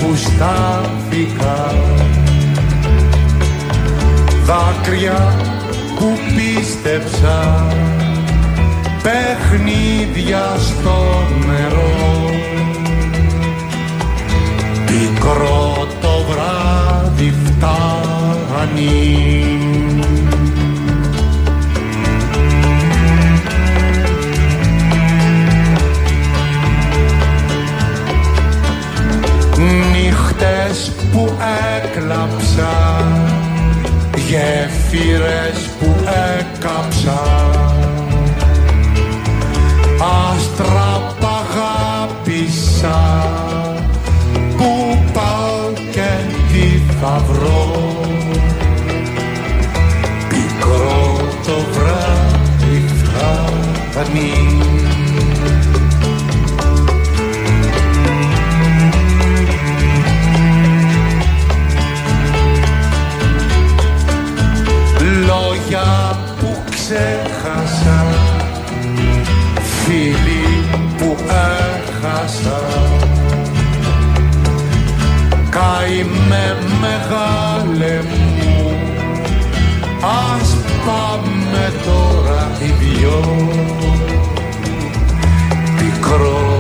Που στάθηκα Δάκρυα που πίστεψα Παιχνίδια στο νερό. Πικρό το βράδυ φτάνει Νύχτες που έκλαψα Γέφυρες που έκαψα Άστρα π' αγάπησα Πού πάω και τι θα βρω. Πικρό το βράδυ φτάνει ξέχασα Φίλοι που έχασα. Καημέ μεγάλε μου Ας πάμε τώρα οι δυο. Πικρό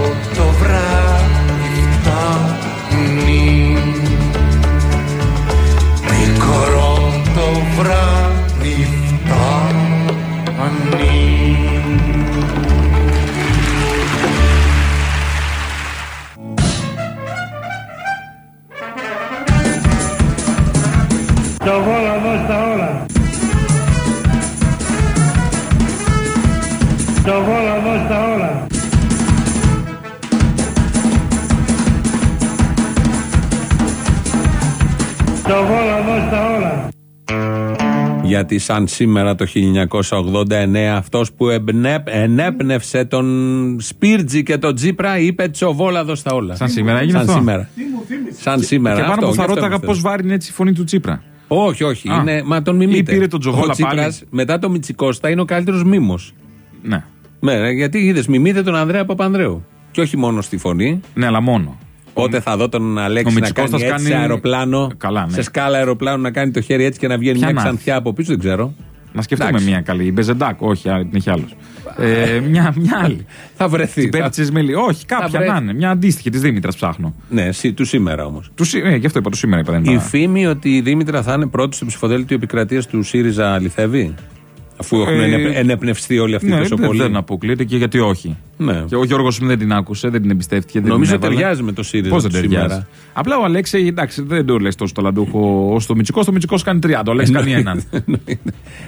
Γιατί σαν σήμερα το 1989 αυτός που εμπνε- ενέπνευσε τον Σπίρτζη και τον Τζίπρα είπε τσοβόλαδος στα όλα. Σαν σήμερα έγινε Σαν αυτό; σήμερα. Σαν σήμερα. και πάνω αυτό, που θα γι' αυτό ρώταγα είμαστε. πώς βάρινε έτσι η φωνή του Τσίπρα. Όχι, όχι. Α. Είναι, μα τον μιμείτε. Ή πήρε τον Τζοβόλα Ο Τσίπρας, πάλι; μετά το Μιτσικώστα είναι ο καλύτερος μίμος. Ναι. Ναι, ρε, γιατί είδες, μιμείτε τον Ανδρέα Παπανδρέου. Και όχι μόνο στη φωνή. Ναι, αλλά μόνο. Πότε θα δω τον ο Αλέξη να Μητσικώστας κάνει έτσι κάνει- σε αεροπλάνο. Καλά, ναι. Σε σκάλα αεροπλάνου να κάνει το χέρι έτσι και να βγαίνει Ποια μια να έρθει; ξανθιά από πίσω, δεν ξέρω. Να σκεφτούμε Εντάξει. μια καλή. Η Μπεζεντάκ, όχι, α, την έχει άλλος. Ε, μια, μια άλλη. Θα βρεθεί. Την Θα- Πέμπτη Τσεσμέλη. Όχι, κάποια βρεθεί. να είναι. Μια αντίστοιχη της Δήμητρας ψάχνω. Ναι, εσύ, του σήμερα όμως. Του, σή- ε, γι' αυτό είπα το σήμερα. Είπα, δεν Η είπα. φήμη ότι η Δήμητρα θα είναι πρώτη στο ψηφοδέλτιο επικρατείας του ΣΥΡΙΖΑ αληθεύει; Αφού έχουν Ε, ενεπ- ενεπνευστεί όλοι αυτοί Ναι, τόσο δεν, πολύ. δεν αποκλείεται και γιατί όχι. Ναι. Και ο Γιώργος δεν την άκουσε, δεν την εμπιστεύτηκε. Δεν Νομίζω την έβαλε. ταιριάζει με το ΣΥΡΙΖΑ Πώς δεν του ταιριάζει; σήμερα; Απλά ο Αλέξη, εντάξει, δεν το λες τόσο ταλαντούχο ω το Μητσικό. Το Μητσικό κάνει 30, ο Αλέξη κάνει έναν.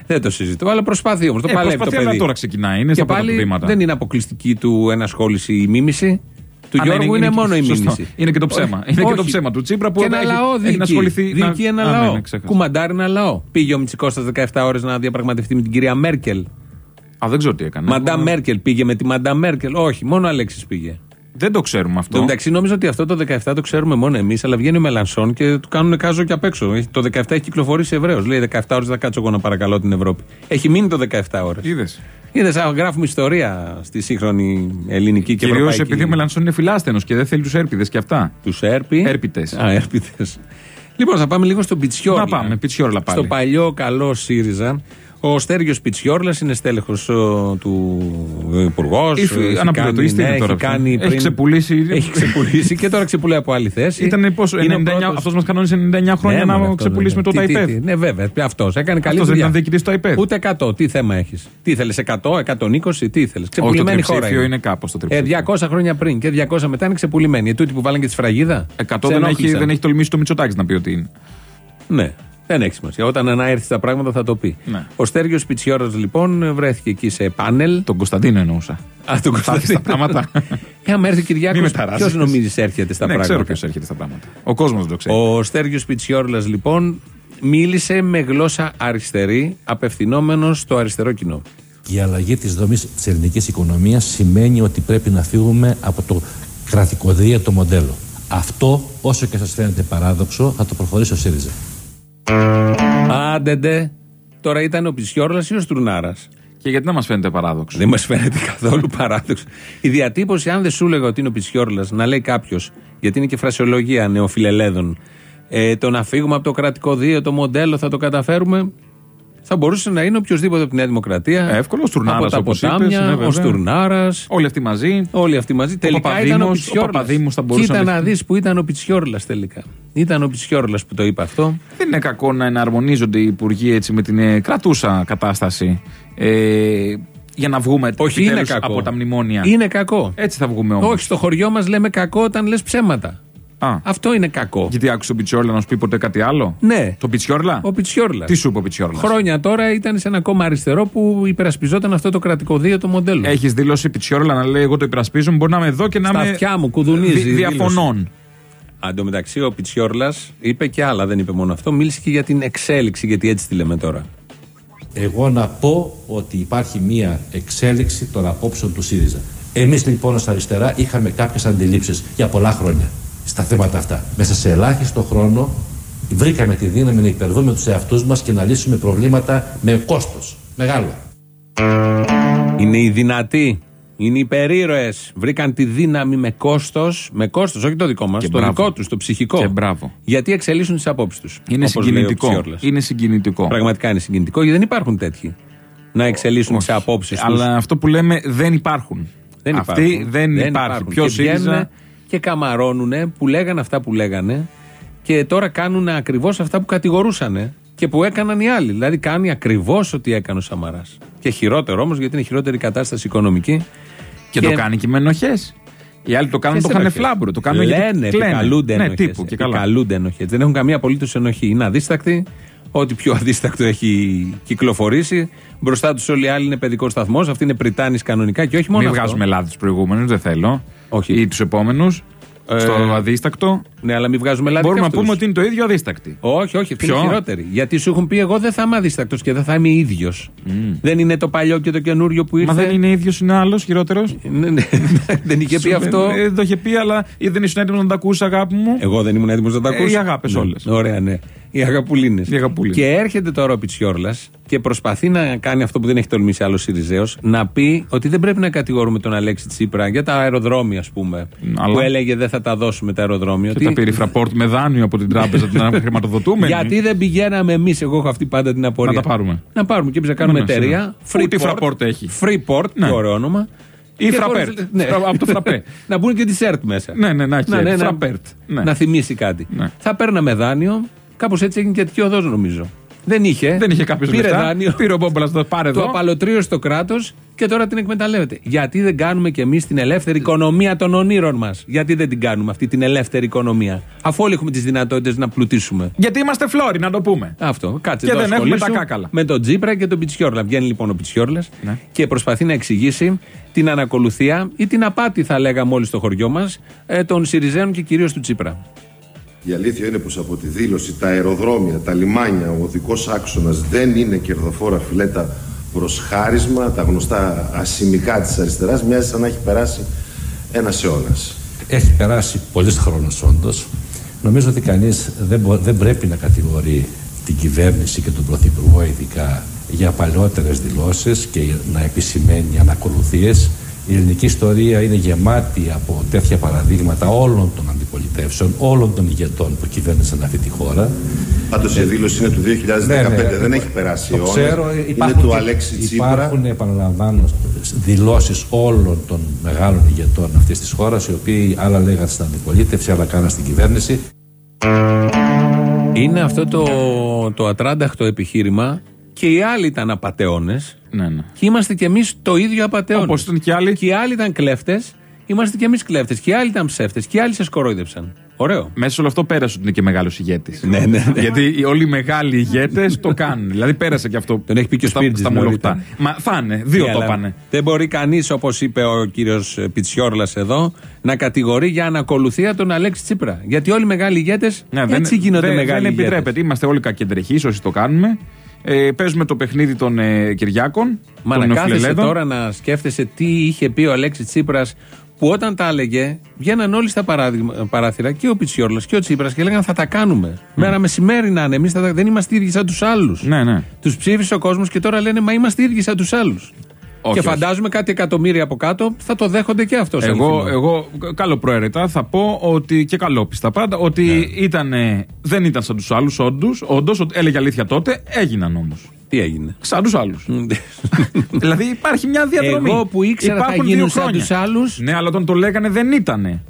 δεν το συζητώ, αλλά προσπαθεί όμως. Το Ε, παλεύει το προσπαθεί, παιδί. αλλά τώρα ξεκινάει, είναι και στα πρώτα πάλι του βήματα. δεν είναι αποκλειστική του ενασχόληση η μίμηση. Του Α, ναι, Γιώργου είναι, και- μόνο η σωστό. μίμηση. Είναι και το ψέμα. Όχι, Είναι και το όχι. ψέμα του Τσίπρα που και ένα έχει- λαό έχει δίκη. ασχοληθεί να- Δίκη ένα Α, ναι, λαό. ναι, ξέχασα. Κουμαντάρει ένα λαό. Πήγε ο Μητσικό στα 17 ώρες να διαπραγματευτεί με την κυρία Μέρκελ. Α, δεν ξέρω τι έκανε. Μαντά Ε, Μέρκελ πήγε με τη Μαντά Μέρκελ. Όχι, μόνο ο Αλέξης πήγε. Δεν το ξέρουμε αυτό. Το μεταξύ νόμιζα ότι αυτό το 17 το ξέρουμε μόνο εμείς, αλλά βγαίνει ο Μελανσόν και του κάνουν κάζο και απ' έξω. Έχει- Το 17 έχει κυκλοφορήσει ευρέως. Λέει 17 ώρες θα κάτσω εγώ να παρακαλώ την Ευρώπη. Έχει μείνει το 17 ώρες. Είδες. Είδες, γράφουμε ιστορία στη σύγχρονη ελληνική και Κυρίως ευρωπαϊκή. επειδή ο Μελανσόν είναι φιλάστενο και δεν θέλει τους έρπιδε και αυτά. Τους έρπη; Έρπιτες. Α, έρπιτες. Λοιπόν, θα πάμε λίγο στον Πιτσιόρλα. Να πάμε, Πιτσιόρλα πάλι. Στο παλιό καλό ΣΥΡΙΖΑ. Ο Στέργιος Πιτσιόρλας είναι στέλεχος του υπουργός. Υφη- αναπληρωτής, τι είναι τώρα Έχει, αυτό. κάνει Έχει πριν- ξεπουλήσει- Έχει ξεπουλήσει και τώρα ξεπουλάει από άλλη θέση. Ήταν πόσο, Είναι ο 99, πρώτος- αυτός μας κανόνισε 99 χρόνια Ναι, να μωρέ, αυτό ξεπουλήσουμε δεν το είναι. Τι- iPad. τι- τι- Ναι, βέβαια. Αυτός έκανε καλή Αυτός δεν δουλειά. ήταν διοικητής του iPad. Ούτε 100. Τι θέμα έχεις; Τι ήθελε, 100, 120, τι ήθελε. Όχι, το Ξεπουλημένη χώρα. τριψήφιο είναι κάπως το Ε, τριψήφιο. 200 χρόνια πριν και 200 μετά είναι ξεπουλημένη. Ε, τούτη που βάλαν και τη σφραγίδα. 100 δεν έχει, ξενόχλησαν. δεν έχει τολμήσει το Μητσοτάκης να πει ότι είναι. Ναι. Δεν έχει σημασία. Όταν να έρθει τα πράγματα θα το πει. Ναι. Ο Στέργιος Πιτσιόρα λοιπόν βρέθηκε εκεί σε πάνελ. Τον Κωνσταντίνο εννοούσα. Α, τον Φτάσει Κωνσταντίνο. στα πράγματα. Ε, άμα έρθει Κυριάκος, Μη με ταράζεις. ποιος νομίζεις έρχεται στα ναι, πράγματα; ξέρω ποιος έρχεται στα πράγματα. Ο κόσμος δεν το ξέρει. Ο Στέργιος Πιτσιόρλα λοιπόν μίλησε με γλώσσα αριστερή, απευθυνόμενος στο αριστερό κοινό. Η αλλαγή της δομής της ελληνικής οικονομίας σημαίνει ότι πρέπει να φύγουμε από το κρατικοδίαιτο μοντέλο. Αυτό, όσο και σας φαίνεται παράδοξο, θα το προχωρήσει ο ΣΥΡΙΖΑ. Άντεντε. Τώρα ήταν ο Πιτσιόρλα ή ο Στουρνάρα. Και γιατί να μας φαίνεται παράδοξο; Δεν μας φαίνεται καθόλου παράδοξο. Η διατύπωση, αν δεν σου έλεγα ότι είναι ο Πιτσιόρλα, να λέει κάποιος, γιατί είναι και φρασιολογία νεοφιλελέδων, ε, το να φύγουμε από το κρατικό δίο, το μοντέλο, θα το καταφέρουμε; Θα μπορούσε να είναι οποιοδήποτε από τη Νέα Δημοκρατία. Εύκολο, ο Στουρνάρας, Από τα όπως ποτάμια, είπες, ναι, ο βέβαια. Στουρνάρας. Όλοι αυτοί μαζί. Όλοι αυτοί μαζί. Τελικά ήταν ο Παπαδήμος, Πιτσιόρλας. ο Παπαδήμος θα μπορούσε Κοίτα να να δεχτεί. δεις που ήταν ο Πιτσιόρλας τελικά. Ήταν ο Πιτσιόρλας που το είπε αυτό. Δεν είναι κακό να εναρμονίζονται οι υπουργοί έτσι με την ε, κρατούσα κατάσταση. Ε, για να βγούμε Όχι, είναι επιτέλους κακό. από τα μνημόνια. Είναι κακό. Έτσι θα βγούμε όμως. Όχι, στο χωριό μας λέμε κακό όταν λες ψέματα. Α, Αυτό είναι κακό. γιατί άκουσε τον Πιτσιόρλα να σου πει ποτέ κάτι άλλο; Ναι. Το Πιτσιόρλα; Ο Πιτσιόρλα. Τι σου είπε ο Πιτσιόρλας; Χρόνια τώρα ήταν σε ένα κόμμα αριστερό που υπερασπιζόταν αυτό το κρατικό δίο το μοντέλο. Έχεις δηλώσει Πιτσιόρλα να λέει: Εγώ το υπερασπίζομαι. Μπορεί να είμαι εδώ και να Στα είμαι. αυτιά μου κουδουνίζει η δι- διαφωνών. Εν τω μεταξύ, ο Πιτσιόρλας είπε και άλλα, δεν είπε μόνο αυτό. Μίλησε και για την εξέλιξη, γιατί έτσι τη λέμε τώρα. Εγώ να πω ότι υπάρχει μία εξέλιξη των απόψεων του ΣΥΡΙΖΑ. Εμείς λοιπόν ως αριστερά είχαμε κάποιες αντιλήψεις για πολλά χρόνια στα θέματα αυτά. Μέσα σε ελάχιστο χρόνο βρήκαμε τη δύναμη να υπερβούμε τους εαυτούς μας και να λύσουμε προβλήματα με κόστος μεγάλο. Είναι οι δυνατοί. Είναι οι περίρωες. Βρήκαν τη δύναμη με κόστος. Με κόστος, όχι το δικό μας. Και Το μπράβο. δικό τους, το ψυχικό. Και μπράβο. Γιατί εξελίσσουν τις απόψεις τους. Είναι συγκινητικό. Είναι συγκινητικό. Πραγματικά είναι συγκινητικό γιατί δεν υπάρχουν τέτοιοι. Να εξελίσσουν τις απόψεις τους. Αλλά αυτό που λέμε δεν υπάρχουν. Δεν Αυτοί υπάρχουν. δεν, υπάρχει. Ποιος και βγαίνουν ΣΥΡΙΖΑ. Και καμαρώνουν που λέγανε αυτά που λέγανε και τώρα κάνουν ακριβώς αυτά που κατηγορούσαν και που έκαναν οι άλλοι. Δηλαδή κάνει ακριβώς ό,τι έκανε ο Σαμαράς. Και χειρότερο όμως γιατί είναι χειρότερη η κατάσταση οικονομική. Και, το κάνει και με ενοχές. Οι άλλοι το κάνουν, το Ποιες είχαν ενοχές; φλάμπρο. Το κάνουν Λένε, γιατί κλαίνε. επικαλούνται Ναι, ενοχές. τύπου και καλά. Επικαλούνται ενοχές. Δεν έχουν καμία απολύτως ενοχή. Είναι αδίστακτοι. Ό,τι πιο αδίστακτο έχει κυκλοφορήσει. Μπροστά τους όλοι οι άλλοι είναι παιδικός σταθμός. Αυτοί είναι πριτάνης κανονικά και όχι μόνο Μην αυτό. βγάζουμε λάθη του προηγούμενους, δεν θέλω. Όχι. Ή τους επόμενους. Ε, Στο αδίστακτο. Ναι, αλλά μην βγάζουμε λάθη. Μπορούμε και να αυτούς. πούμε ότι είναι το ίδιο αδίστακτοι. Όχι, όχι, αυτή είναι Ποιο; χειρότερη. Γιατί σου έχουν πει εγώ δεν θα είμαι αδίστακτος και δεν θα είμαι ίδιος. Δεν είναι το παλιό και το καινούριο που ήρθε. Μα δεν είναι ίδιος, είναι άλλος χειρότερος. Ναι, ναι, δεν είχε πει αυτό. Ε, Δεν το είχε πει, αλλά ή δεν ήσουν έτοιμος να τα ακούσει, αγάπη μου. Εγώ δεν ήμουν έτοιμος να τα Ε, ακούσω. οι αγάπες Ναι. όλες. Ωραία, ναι. Οι αγαπουλίνε. Οι αγαπουλίνες. Και έρχεται τώρα ο Πιτσιόρλας και προσπαθεί να κάνει αυτό που δεν έχει τολμήσει άλλος Σιριζέος, να πει ότι δεν πρέπει να κατηγορούμε τον Αλέξη Τσίπρα για τα αεροδρόμια, ας πούμε. Αλλά- Που έλεγε δεν θα τα δώσουμε τα αεροδρόμια. Και ότι- τα πήρε η Fraport με δάνειο από την τράπεζα την χρηματοδοτούμενη. Γιατί δεν πηγαίναμε εμείς, εγώ έχω αυτή πάντα την απορία. Να τα πάρουμε. Να πάρουμε και εμεί να κάνουμε Ναι, ναι, εταιρεία. σίγουρα. Ούτε η Fraport έχει. Freeport, Ναι. τι ωραίο όνομα. Ή Και Frapert. χωρίς- ναι. Φρα- από το φραπέ. να μπουν και τη ΣΕΡΤ μέσα. Ναι, ναι, να έχει. ναι, να, Frapert. Ναι. να θυμίσει κάτι. Ναι. Θα παίρναμε δάνειο. Κάπως έτσι έγινε και Αττική οδό, νομίζω. Δεν είχε. Δεν είχε κάποιος Πήρε λεφτά. δάνειο. Πήρε ο Μπόμπολας το πάρε Το εδώ. απαλωτρίωσε το κράτος και τώρα την εκμεταλλεύεται. Γιατί δεν κάνουμε κι εμείς την ελεύθερη οικονομία των ονείρων μας; Γιατί δεν την κάνουμε αυτή την ελεύθερη οικονομία; Αφού όλοι έχουμε τις δυνατότητες να πλουτίσουμε. Γιατί είμαστε φλόροι, να το πούμε. Αυτό. Κάτσε Και εδώ δεν έχουμε ασχολήσου τα κάκαλα. Με τον Τζίπρα και τον Πιτσιόρλα. Βγαίνει λοιπόν ο Πιτσιόρλας Ναι. και προσπαθεί να εξηγήσει την ανακολουθία ή την απάτη, θα λέγαμε όλοι στο χωριό μας, των Σιριζέων και κυρίως του Τσίπρα. Η αλήθεια είναι πως από τη δήλωση τα αεροδρόμια, τα λιμάνια, ο οδικός άξονας δεν είναι κερδοφόρα φιλέτα προς χάρισμα, τα γνωστά ασημικά της αριστεράς, μοιάζει σαν να έχει περάσει ένας αιώνας. Έχει περάσει πολλής χρόνος όντως. Νομίζω ότι κανείς δεν, μπο- δεν πρέπει να κατηγορεί την κυβέρνηση και τον Πρωθυπουργό ειδικά για παλαιότερες δηλώσεις και να επισημαίνει ανακολουθίες. Η ελληνική ιστορία είναι γεμάτη από τέτοια παραδείγματα όλων των αντιπολιτεύσεων, όλων των ηγετών που κυβέρνησαν αυτή τη χώρα. Πάντως η δήλωση είναι του 2015, Ναι, ναι, δεν έχει περάσει το αιώνας. ξέρω, είναι υπάρχουν, του και- Αλέξη Τσίπρα. υπάρχουν επαναλαμβάνω δηλώσεις όλων των μεγάλων ηγετών αυτής της χώρας οι οποίοι άλλα λέγανε στην αντιπολίτευση, άλλα κάναν στην κυβέρνηση. Είναι αυτό το, το ατράνταχτο επιχείρημα και οι άλλοι ήταν απαταιώνε. Ναι, ναι. Και είμαστε κι εμείς το ίδιο απαταιώνε. Όπως ήταν και οι άλλοι. Και οι άλλοι ήταν κλέφτες. Είμαστε κι εμείς κλέφτες. Και οι άλλοι ήταν ψεύτες. Και οι άλλοι σε σκορόιδεψαν. Ωραίο. Μέσα σε όλο αυτό πέρασε ότι είναι και μεγάλος ηγέτης. Ναι, ναι, ναι. Γιατί οι- όλοι οι μεγάλοι ηγέτες το κάνουν. Δηλαδή πέρασε και αυτό. Τον έχει πει και ο στα, Σπίρτζης στα νωρίτερα. μολοχτά. Μα θα είναι, δύο Ναι, το αλλά πάνε. Δεν μπορεί κανείς, όπως είπε ο κύριος Πιτσιόρλας εδώ, να κατηγορεί για ανακολουθία τον Αλέξη Τσίπρα. Γιατί όλοι οι μεγάλοι ηγέτες Ναι, δεν- έτσι γίνονται δεν, μεγάλοι Δεν ηγέτες. επιτρέπεται. Είμαστε όλοι κακεντρεχεί όσοι το κάνουμε. Ε, παίζουμε το παιχνίδι των ε, Κυριάκων. Μα των να κάθεσαι νεοφιλελέδων. τώρα να σκέφτεσαι τι είχε πει ο Αλέξης Τσίπρας που όταν τα έλεγε βγαίναν όλοι στα παράδειγμα- παράθυρα και ο Πιτσιόρλα και ο Τσίπρας και λέγανε θα τα κάνουμε. Μέρα μεσημέρι να είναι. Εμείς δεν είμαστε ίδιοι σαν τους άλλους. Ναι, ναι. Τους ψήφισε ο κόσμος και τώρα λένε Μα είμαστε ίδιοι σαν τους άλλους. Όχι, Και όχι. φαντάζομαι κάτι εκατομμύρια από κάτω θα το δέχονται και αυτός. σαν Εγώ, κοινό. εγώ καλοπροαίρετα θα πω ότι και καλόπιστα πάντα ότι Ναι. ήτανε- δεν ήταν σαν τους άλλους, όντως. Έλεγε αλήθεια τότε, έγιναν όμως. Τι έγινε; Σαν τους άλλους. δηλαδή υπάρχει μια διαδρομή. Εγώ που ήξερα θα Υπάρχουν γίνουν δύο σαν χρόνια. τους άλλους. Ναι, αλλά όταν το λέγανε δεν ήτανε.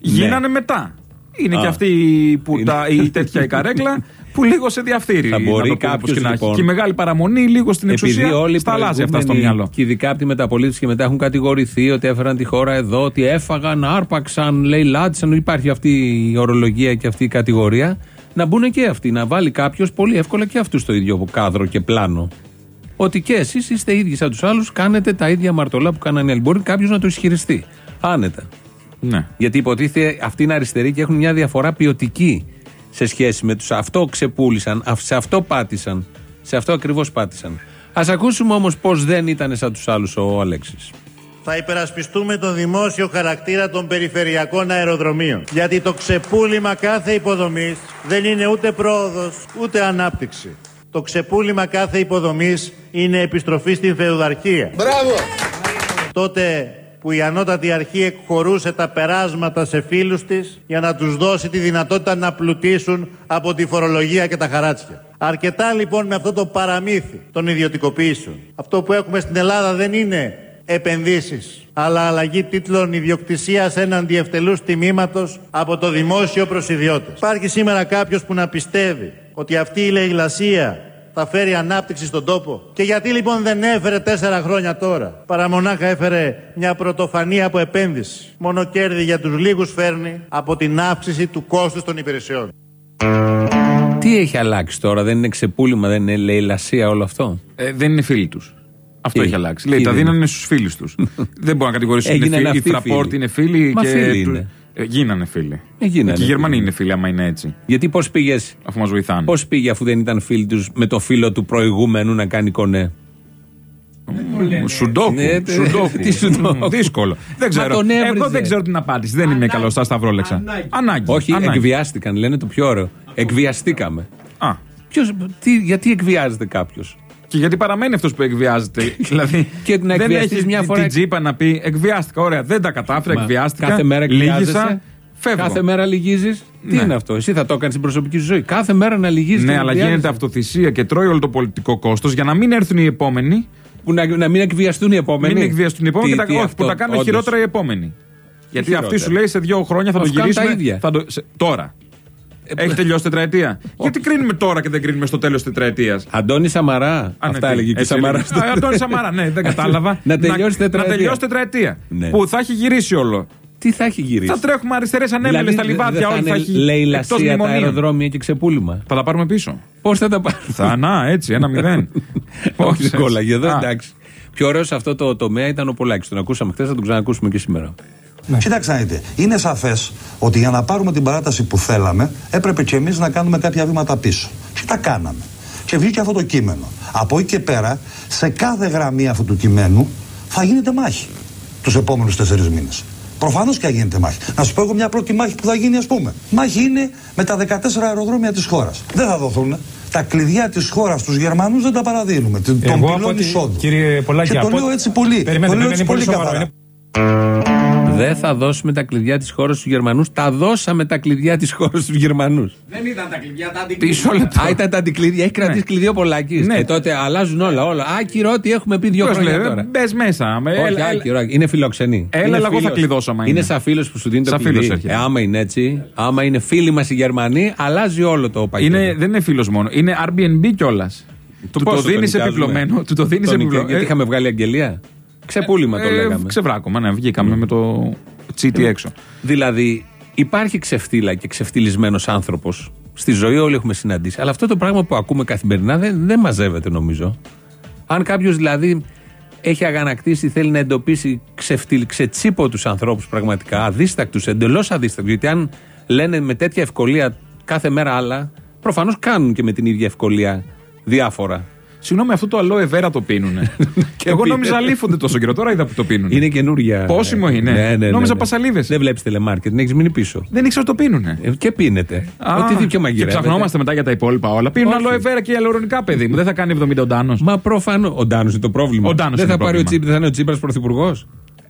Γίνανε μετά. Είναι Α. και αυτή η, που τα, η τέτοια η καρέκλα που λίγο σε διαφθείρει. Θα να μπορεί το πούμε κάποιος, όπως και να έχει. λοιπόν, Και η μεγάλη παραμονή λίγο στην εξουσία Επειδή όλοι οι στα αλλάζει αυτά στο προηγούμενοι, μυαλό. Και ειδικά από τη μεταπολίτευση και μετά έχουν κατηγορηθεί ότι έφεραν τη χώρα εδώ, ότι έφαγαν, άρπαξαν, λέει λάτσαν. Υπάρχει αυτή η ορολογία και αυτή η κατηγορία. Να μπουν και αυτοί. Να βάλει κάποιος πολύ εύκολα και αυτούς στο ίδιο κάδρο και πλάνο. Ότι και εσείς είστε ίδιοι σαν τους άλλους, κάνετε τα ίδια μαρτωλά που κάνανε οι άλλοι. Μπορεί κάποιος να το ισχυριστεί. Άνετα. Ναι. Γιατί υποτίθεται αυτοί είναι αριστεροί και έχουν μια διαφορά ποιοτική σε σχέση με τους. Αυτό ξεπούλησαν, αυ- σε αυτό πάτησαν. Σε αυτό ακριβώς πάτησαν. Α ακούσουμε όμως πώς δεν ήταν σαν τους άλλους ο Αλέξης. Θα υπερασπιστούμε τον δημόσιο χαρακτήρα των περιφερειακών αεροδρομίων. Γιατί το ξεπούλημα κάθε υποδομής δεν είναι ούτε πρόοδος ούτε ανάπτυξη. Το ξεπούλημα κάθε υποδομής είναι επιστροφή στην φεουδαρχία. Μπράβο! Τότε που η ανώτατη αρχή εκχωρούσε τα περάσματα σε φίλους της για να τους δώσει τη δυνατότητα να πλουτίσουν από τη φορολογία και τα χαράτσια. Αρκετά λοιπόν με αυτό το παραμύθι των ιδιωτικοποιήσεων. Αυτό που έχουμε στην Ελλάδα δεν είναι επενδύσεις, αλλά αλλαγή τίτλων ιδιοκτησίας έναντι ευτελούς τιμήματος από το δημόσιο προς ιδιώτες. Υπάρχει σήμερα κάποιος που να πιστεύει ότι αυτή η λαιλασία θα φέρει ανάπτυξη στον τόπο. Και γιατί λοιπόν δεν έφερε τέσσερα χρόνια τώρα; Παρά μονάχα έφερε μια πρωτοφανή από επένδυση. Μόνο κέρδη για τους λίγους φέρνει από την αύξηση του κόστους των υπηρεσιών. Τι έχει αλλάξει τώρα, δεν είναι ξεπούλημα, δεν είναι λαιλασία όλο αυτό; Ε, δεν είναι φίλοι τους. Αυτό Τι; έχει αλλάξει. Τι Λέει, τα δεν δίνανε είναι; στους φίλους τους. δεν μπορώ να κατηγορήσω ότι είναι Έγιναν φίλοι. Οι αυτοί Φραπόρτ φίλοι. είναι φίλοι. Μα και φίλοι του- είναι. Ε, γίνανε φίλοι. Ε, γίνανε και οι Γερμανοί φίλοι. είναι φίλοι, άμα είναι έτσι. Γιατί πώς πήγε. Αφού μας βοηθάνε. Πώς πήγε αφού δεν ήταν φίλοι τους με το φίλο του προηγούμενου να κάνει κονέ; Σουντόκου. Ναι, τε- Σουντόκου. τι σουντόκου. Δύσκολο. Δεν Μα ξέρω. τον έβριζε. Εγώ δεν ξέρω την απάντηση. Δεν είμαι καλός στα σταυρόλεξα. Ανάγκη. Όχι, Ανάγκη. εκβιάστηκαν, λένε το πιο ωραίο. Εκβιαστήκαμε. Α, Ποιος, τι, γιατί εκβιάζεται κάποιος; Και γιατί παραμένει αυτός που εκβιάζεται. δηλαδή, Και να δεν εκβιαστείς έχεις μια την- φορά- την τσίπα να πει εκβιάστηκα. Ωραία, δεν τα κατάφερα, Μα, εκβιάστηκα. Κάθε μέρα λύγησα, εκβιάζεσαι. Φεύγω. Κάθε μέρα λυγίζεις. Τι Ναι. είναι αυτό, εσύ θα το έκανες στην προσωπική σου ζωή. Κάθε μέρα να λυγίζεις. Ναι, αλλά γίνεται αυτοθυσία και τρώει όλο το πολιτικό κόστος για να μην έρθουν οι επόμενοι. Που να, να μην εκβιαστούν οι επόμενοι. Μην εκβιαστούν οι επόμενοι Τι- και τα, τι όχι, αυτό, που τα κάνουν όντως. χειρότερα οι επόμενοι. Γιατί χειρότερα. αυτή σου λέει σε δύο χρόνια θα Θα το σου κάνουν τα γυρίσουμε. ίδια. Θα το, σε- τώρα. Έχει τελειώσει τετραετία. Γιατί κρίνουμε τώρα και δεν κρίνουμε στο τέλος της τετραετίας; Αντώνη Σαμαρά. Αυτά έλεγε και η Σαμαρά. Αντώνη Σαμαρά, ναι, δεν κατάλαβα. Να τελειώσει τετραετία. Να τελειώσει τετραετία. Ναι. Που θα έχει γυρίσει όλο. Τι θα έχει γυρίσει; Θα τρέχουμε αριστερές ανέμελες στα λιβάδια, δεν όλοι θα είναι έχει. εκτός λαιλασία τα μνημονίων. αεροδρόμια και ξεπούλημα; Θα τα πάρουμε πίσω. Πώς θα τα πάρουμε. Θα, να, έτσι, ένα μηδέν. Όχι, δεν κόλλαγε εδώ, Α. εντάξει. Πιο ωραίο σε αυτό το τομέα ήταν ο Πολάκης. Τον ακούσαμε χθες, θα τον ξανακούσουμε και σήμερα. Κοιτάξτε να δείτε, είναι σαφές ότι για να πάρουμε την παράταση που θέλαμε, έπρεπε και εμείς να κάνουμε κάποια βήματα πίσω. Και τα κάναμε. Και βγήκε αυτό το κείμενο. Από εκεί και πέρα, σε κάθε γραμμή αυτού του κειμένου θα γίνεται μάχη τους επόμενους τέσσερις μήνες. Προφανώς και θα γίνεται μάχη. Να σα πω εγώ μια πρώτη μάχη που θα γίνει, ας πούμε. Μάχη είναι με τα 14 αεροδρόμια της χώρας. Δεν θα δοθούν. Τα κλειδιά της χώρας στους Γερμανούς δεν τα παραδίνουμε. Τον Εγώ από πυλών ό,τι- εισόδου. κύριε Πολάκη, και το από- λέω έτσι πολύ. Περιμένετε, το λέω είναι έτσι πολύ πολύ σοβαρό, καθαρά. Δεν θα δώσουμε τα κλειδιά της χώρας στους Γερμανούς. Τα δώσαμε τα κλειδιά της χώρας στους Γερμανούς. Δεν ήταν τα κλειδιά, τα Πίσω λεπτό. Α, ήταν τα αντικλείδια. Έχει κρατήσει κλειδί ο Πολάκης. Ναι. Ε, τότε αλλάζουν όλα. όλα. Άκυρο ότι έχουμε πει δύο Πώς χρόνια λέει, τώρα. μπες μέσα. με- Όχι, έλα, έλα. άκυρο, άκυρο. Είναι φιλοξενή. Έλα, είναι αλλά εγώ θα φίλος. κλειδώσω άμα είναι. είναι. σαν φίλος που σου δίνει το Σαν κλειδί. φίλος έρχεται. Ε, άμα είναι έτσι, άμα είναι φίλοι μας οι Γερμανοί, αλλάζει όλο το πακέτο. Είναι, δεν είναι φίλος μόνο. Είναι Airbnb κιόλας. Του το πόσο δίνεις τον νοικιάζουμε; επιπλωμένο. Του το δίνεις Τον νοικιά- επιπλωμένο. Γιατί είχαμε βγάλει αγγελία; Ξεπούλημα το Ε, λέγαμε. Ξεβράκωμα, ναι, βγήκαμε με το τσίτι έξω. Δηλαδή, υπάρχει ξεφτύλα και ξεφτυλισμένος άνθρωπος. Στη ζωή όλοι έχουμε συναντήσει. Αλλά αυτό το πράγμα που ακούμε καθημερινά δεν, δεν μαζεύεται νομίζω. Αν κάποιος δηλαδή έχει αγανακτήσει, θέλει να εντοπίσει ξεφτυλ, ξετσίπο του ανθρώπους πραγματικά, αδίστακτους, εντελώς αδίστακτους. Γιατί αν λένε με τέτοια ευκολία κάθε μέρα άλλα, προφανώς κάνουν και με την ίδια ευκολία διάφορα. Συγγνώμη, αυτό το aloe vera το πίνουνε. Εγώ νόμιζα πίνεται. αλήφονται τόσο καιρό. Τώρα είδα που το πίνουνε. Είναι καινούρια. Πόσιμο είναι. Ναι, ναι, ναι, Νόμιζα ναι. πασαλίδες. Δεν βλέπεις τηλεμάρκετ, έχεις μείνει πίσω. Δεν ήξερα ότι το πίνουνε. Ε, και πίνεται. Α, Ότι δει και και μαγειρεύεται. ψαχνόμαστε μετά για τα υπόλοιπα όλα. Πίνουν Όχι. aloe vera και ιαλουρονικά, παιδί μου. Δεν θα κάνει 70 ο Ντάνος. Μα προφανώ. Ο Ντάνος είναι το πρόβλημα. Ο Ντάνος δεν είναι θα το πάρει ο πρόβλημα. Τσίπρα, δεν θα είναι ο Τσίπρας πρωθυπουργός.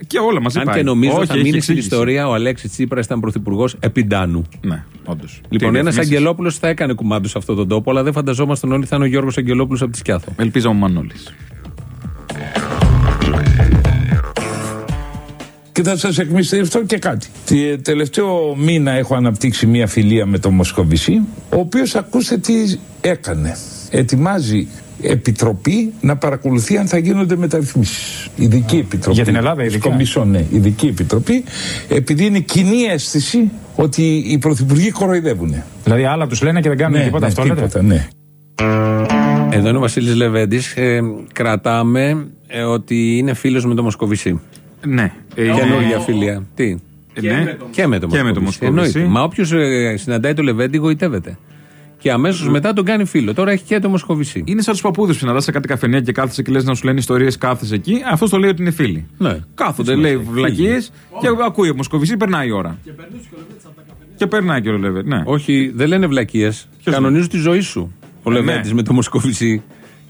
Και όλα μαζί Αν πάει. και νομίζω Όχι, θα έχει μείνει στην εξήγηση. ιστορία ο Αλέξης Τσίπρας ήταν πρωθυπουργός επί Ντάνου. Ναι, όντως. Λοιπόν, ένας Αγγελόπουλος θα έκανε κουμάντο σε αυτόν τον τόπο, αλλά δεν φανταζόμασταν όλοι θα είναι ο Γιώργος Αγγελόπουλος από τη Σκιάθο. Ελπίζω ο Μανώλης. Και θα σας εκμυστηρευτώ και κάτι. Τε- Τελευταίο μήνα έχω αναπτύξει μια φιλία με τον Μοσκοβισή, ο οποίος ακούστε τι έκανε. Ετοιμάζει επιτροπή να παρακολουθεί αν θα γίνονται μεταρρυθμίσεις. Ειδική επιτροπή. Για την Ελλάδα, ειδικά. Κομισιόν, ναι, ειδική επιτροπή. Επειδή είναι κοινή αίσθηση ότι οι πρωθυπουργοί κοροϊδεύουν. Δηλαδή άλλα τους λένε και δεν κάνουν Ναι, τίποτα ναι, αυτό τίποτα, λέτε. ναι. Εδώ είναι ο Βασίλης Λεβέντης. κρατάμε ε, ότι είναι φίλος με τον Μοσκοβισή. Ναι. Ε, Καινούργια είναι- φιλία. Τι; Ε, ναι. Και με τον Και με τον Μοσκοβισή. Μοσκοβισή. Εννοείται. Μα όποιος συναντάει τον Λεβέντη γοητεύεται. Και αμέσως μετά τον κάνει φίλο. Τώρα έχει και τον Μοσκοβισή. Είναι σαν τους παππούδες που συναντά σε κάτι καφενεία και κάθεσαι και λες να σου λένε ιστορίες, κάθεσαι εκεί. Αυτό το λέει ότι είναι φίλοι. Ναι. Κάθονται, Τι λέει σημασία, βλακίες φίλοι. και ακούει ο Μοσκοβισή, περνάει η ώρα. Και περνάει και ο Λεβέντης. Ναι. Όχι, δεν λένε βλακίες. Κανονίζουν τη ζωή σου. Ο Ε, Λεβέντης ναι. με το Μοσκοβισή.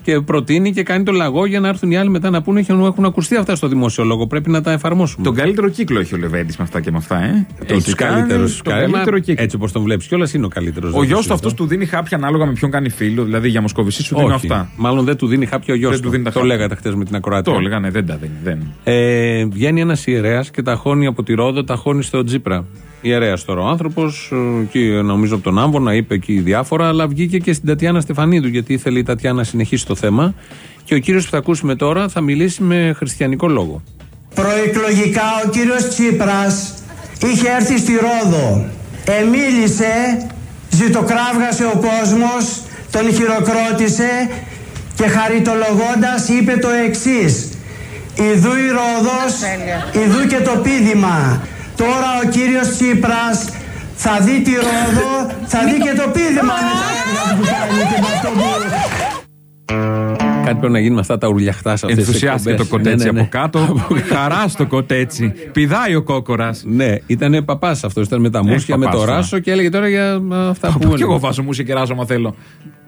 Και προτείνει και κάνει το λαγό για να έρθουν οι άλλοι μετά να πούνε έχουν, έχουν ακουστεί αυτά στο δημόσιο λόγο. Πρέπει να τα εφαρμόσουμε. Τον καλύτερο κύκλο έχει ο Λεβέντης με αυτά και με αυτά, ε. Τους Έχει κάνει καλύτερους. τον καλύτερο κύκλο. Έτσι όπως τον βλέπεις κιόλας είναι ο καλύτερος. Ο γιος του αυτός του δίνει χάπια ανάλογα με ποιον κάνει φίλο. Δηλαδή για Μοσκοβισή σου δίνει Όχι. αυτά. Μάλλον δεν του δίνει χάπια ο γιος Δεν του. του δίνει τα το χάπια. λέγατε χθε με την ακροατή. Το έλεγανε, δεν τα δίνει. Δεν. Ε, βγαίνει ένας ιερέας και τα χώνει από τη Ρόδο, τα χώνει στο Τζίπρα. Ιερέας τώρα ο άνθρωπος, εκεί νομίζω από τον Άμβονα, είπε εκεί διάφορα, αλλά βγήκε και στην Τατιάνα Στεφανίδου, γιατί ήθελε η Τατιάνα να συνεχίσει το θέμα. Και ο κύριος που θα ακούσουμε τώρα θα μιλήσει με χριστιανικό λόγο. Προεκλογικά ο κύριος Τσίπρας είχε έρθει στη Ρόδο. Εμίλησε, ζητοκράβγασε ο κόσμος, τον χειροκρότησε και χαριτολογώντας είπε το εξής. Ιδού η Ρόδος, ιδού και το πίδημα. Τώρα ο κύριος Τσίπρας θα δει τη Ρόδο, θα δει και το πίδημα με τα έργα που κάνει και με αυτό που... Κάτι πρέπει να γίνει με αυτά τα ουρλιαχτά σε αυτές τι Ενθουσιάστηκε το κοτέτσι από κάτω. Χαρά στο κοτέτσι. Πηδάει ο κόκορας. Ναι, ήταν παπάς αυτός. Ήταν με τα μουσια, με το παπάς τώρα. ράσο και έλεγε τώρα για α, αυτά που Και έλεγε. εγώ βάζω μουσια και ράζω, άμα θέλω.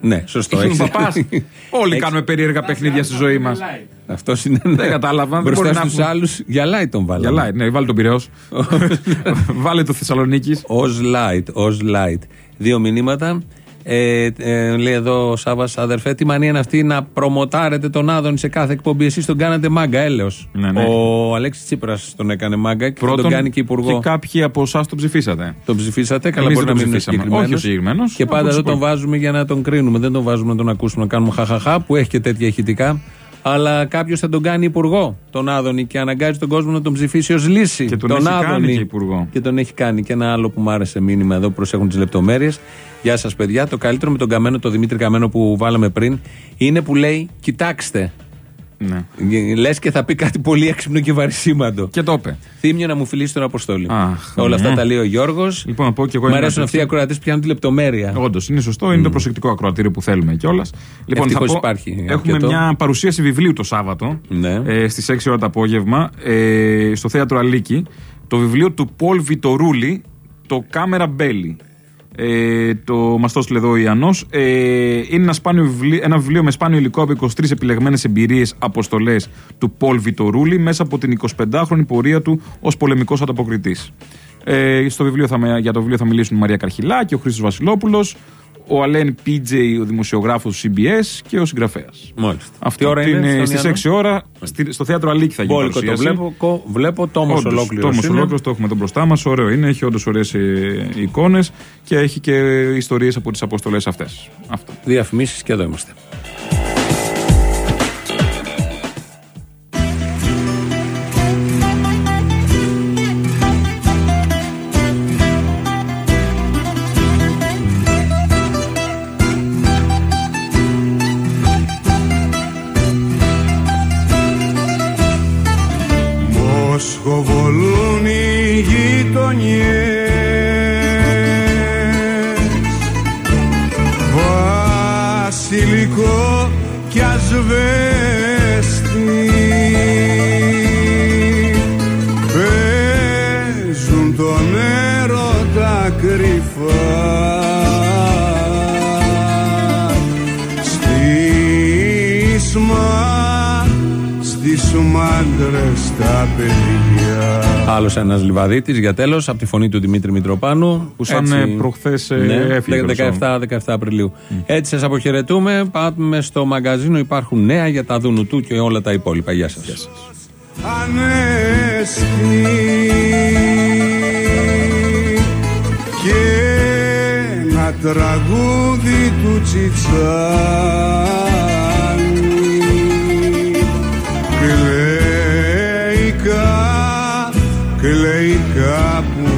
Ναι, σωστό. Ήμουν έχεις- παπάς; Όλοι έχεις- κάνουμε περίεργα παιχνίδια στη ζωή μας. Αυτός είναι. ναι. Δεν κατάλαβα. δεν Μπροστά μπορεί να στους έχουμε- άλλους γυαλάει τον βάλαμε. Γυαλάει, ναι, βάλει τον Πυραιός. Βάλε το Θεσσαλονίκης. Ω light, ω light. Δύο μηνύματα. Ε, ε, λέει εδώ ο Σάβα, αδερφέ, τι μανία είναι αυτή να προμοτάρετε τον Άδωνη σε κάθε εκπομπή; Εσείς τον κάνατε μάγκα, έλεος. Ναι, ναι. Ο Αλέξης Τσίπρας τον έκανε μάγκα και θα Πρώτον, τον κάνει και υπουργό. Και κάποιοι από εσάς τον ψηφίσατε. Τον ψηφίσατε, καλά Εμείς μπορεί να δεν τον μην είναι ψηφίσαμε. συγκεκριμένος. Όχι ο συγκεκριμένος, Και από πάντα τους εδώ τον υπόλοιπους. βάζουμε για να τον κρίνουμε. Δεν τον βάζουμε να τον ακούσουμε, να κάνουμε χαχαχά που έχει και τέτοια ηχητικά. Αλλά κάποιος θα τον κάνει υπουργό τον Άδωνη και αναγκάζει τον κόσμο να τον ψηφίσει ως λύση. Και τον έχει κάνει και υπουργό. Και τον έχει κάνει. Και ένα άλλο που μου άρεσε μήνυμα εδώ, προσέχουν τις λεπτομέρειες. Γεια σας, παιδιά. Το καλύτερο με τον Καμένο, τον Δημήτρη Καμένο που βάλαμε πριν, είναι που λέει: Κοιτάξτε. Ναι. Λες και θα πει κάτι πολύ έξυπνο και βαρισίμαντο. Και το είπε. Θύμιο να μου φιλήσει τον Αποστόλη. Αχ, Όλα αυτά ναι. τα λέει ο Γιώργος. Λοιπόν, να πω και εγώ Μ' ένα αρέσουν αυτοί οι τελευταίο. ακροατές που πιάνουν τη λεπτομέρεια. Όντως, είναι σωστό, είναι το προσεκτικό ακροατήριο που θέλουμε κιόλας. Λοιπόν, Ευτυχώς θα πω, υπάρχει Έχουμε αρκετό. μια παρουσίαση βιβλίου το Σάββατο Ναι. ε, στις 6 ώρα το απόγευμα ε, στο θέατρο Αλίκη. Το βιβλίο του Πολ Βιτορούλη, το Κάμερα Μπέλη. Ε, το μας το έστειλε εδώ ο Ιαννό. Ε, είναι ένα, σπάνιο βιβλίο, ένα βιβλίο με σπάνιο υλικό από 23 επιλεγμένες εμπειρίες αποστολές του Πολ Βιτορούλη μέσα από την 25χρονη πορεία του ως πολεμικός ανταποκριτής. Ε, στο βιβλίο θα, με- για το βιβλίο θα μιλήσουν η Μαρία Καρχιλάκη, ο Χρήστος Βασιλόπουλος, ο Αλέν Πίτζεϊ, ο δημοσιογράφος του CBS και ο συγγραφέας. Μάλιστα. Αυτό Τι ώρα είναι στον στις Ιαννό; 6 ώρα στη- στο θέατρο Αλίκη θα γίνει. Μπόλικο το παρουσίαση. βλέπω, κο- βλέπω τόμος Όντως, ολόκληρος. τόμος ολόκληρος, το έχουμε εδώ μπροστά μας. Ωραίο είναι, έχει όντως ωραίες εικόνες και έχει και ιστορίες από τις αποστολές αυτές. Αυτό. Διαφημίσεις και εδώ είμαστε. Μάντρες τα παιδιά Άλλος ένας Λιβαδίτης για τέλος, από τη φωνή του Δημήτρη Μητροπάνου. Που σαν, ε, προχθές, ε, ναι, έφυγε, τέλος 17, 17 Απριλίου. Έτσι σας αποχαιρετούμε. Πάμε στο μαγκαζίνο. Υπάρχουν νέα για τα Δουνουτού και όλα τα υπόλοιπα. Γεια σας. Ανέστη και ένα τραγούδι του Τσιτσάνη κλαίει κάπου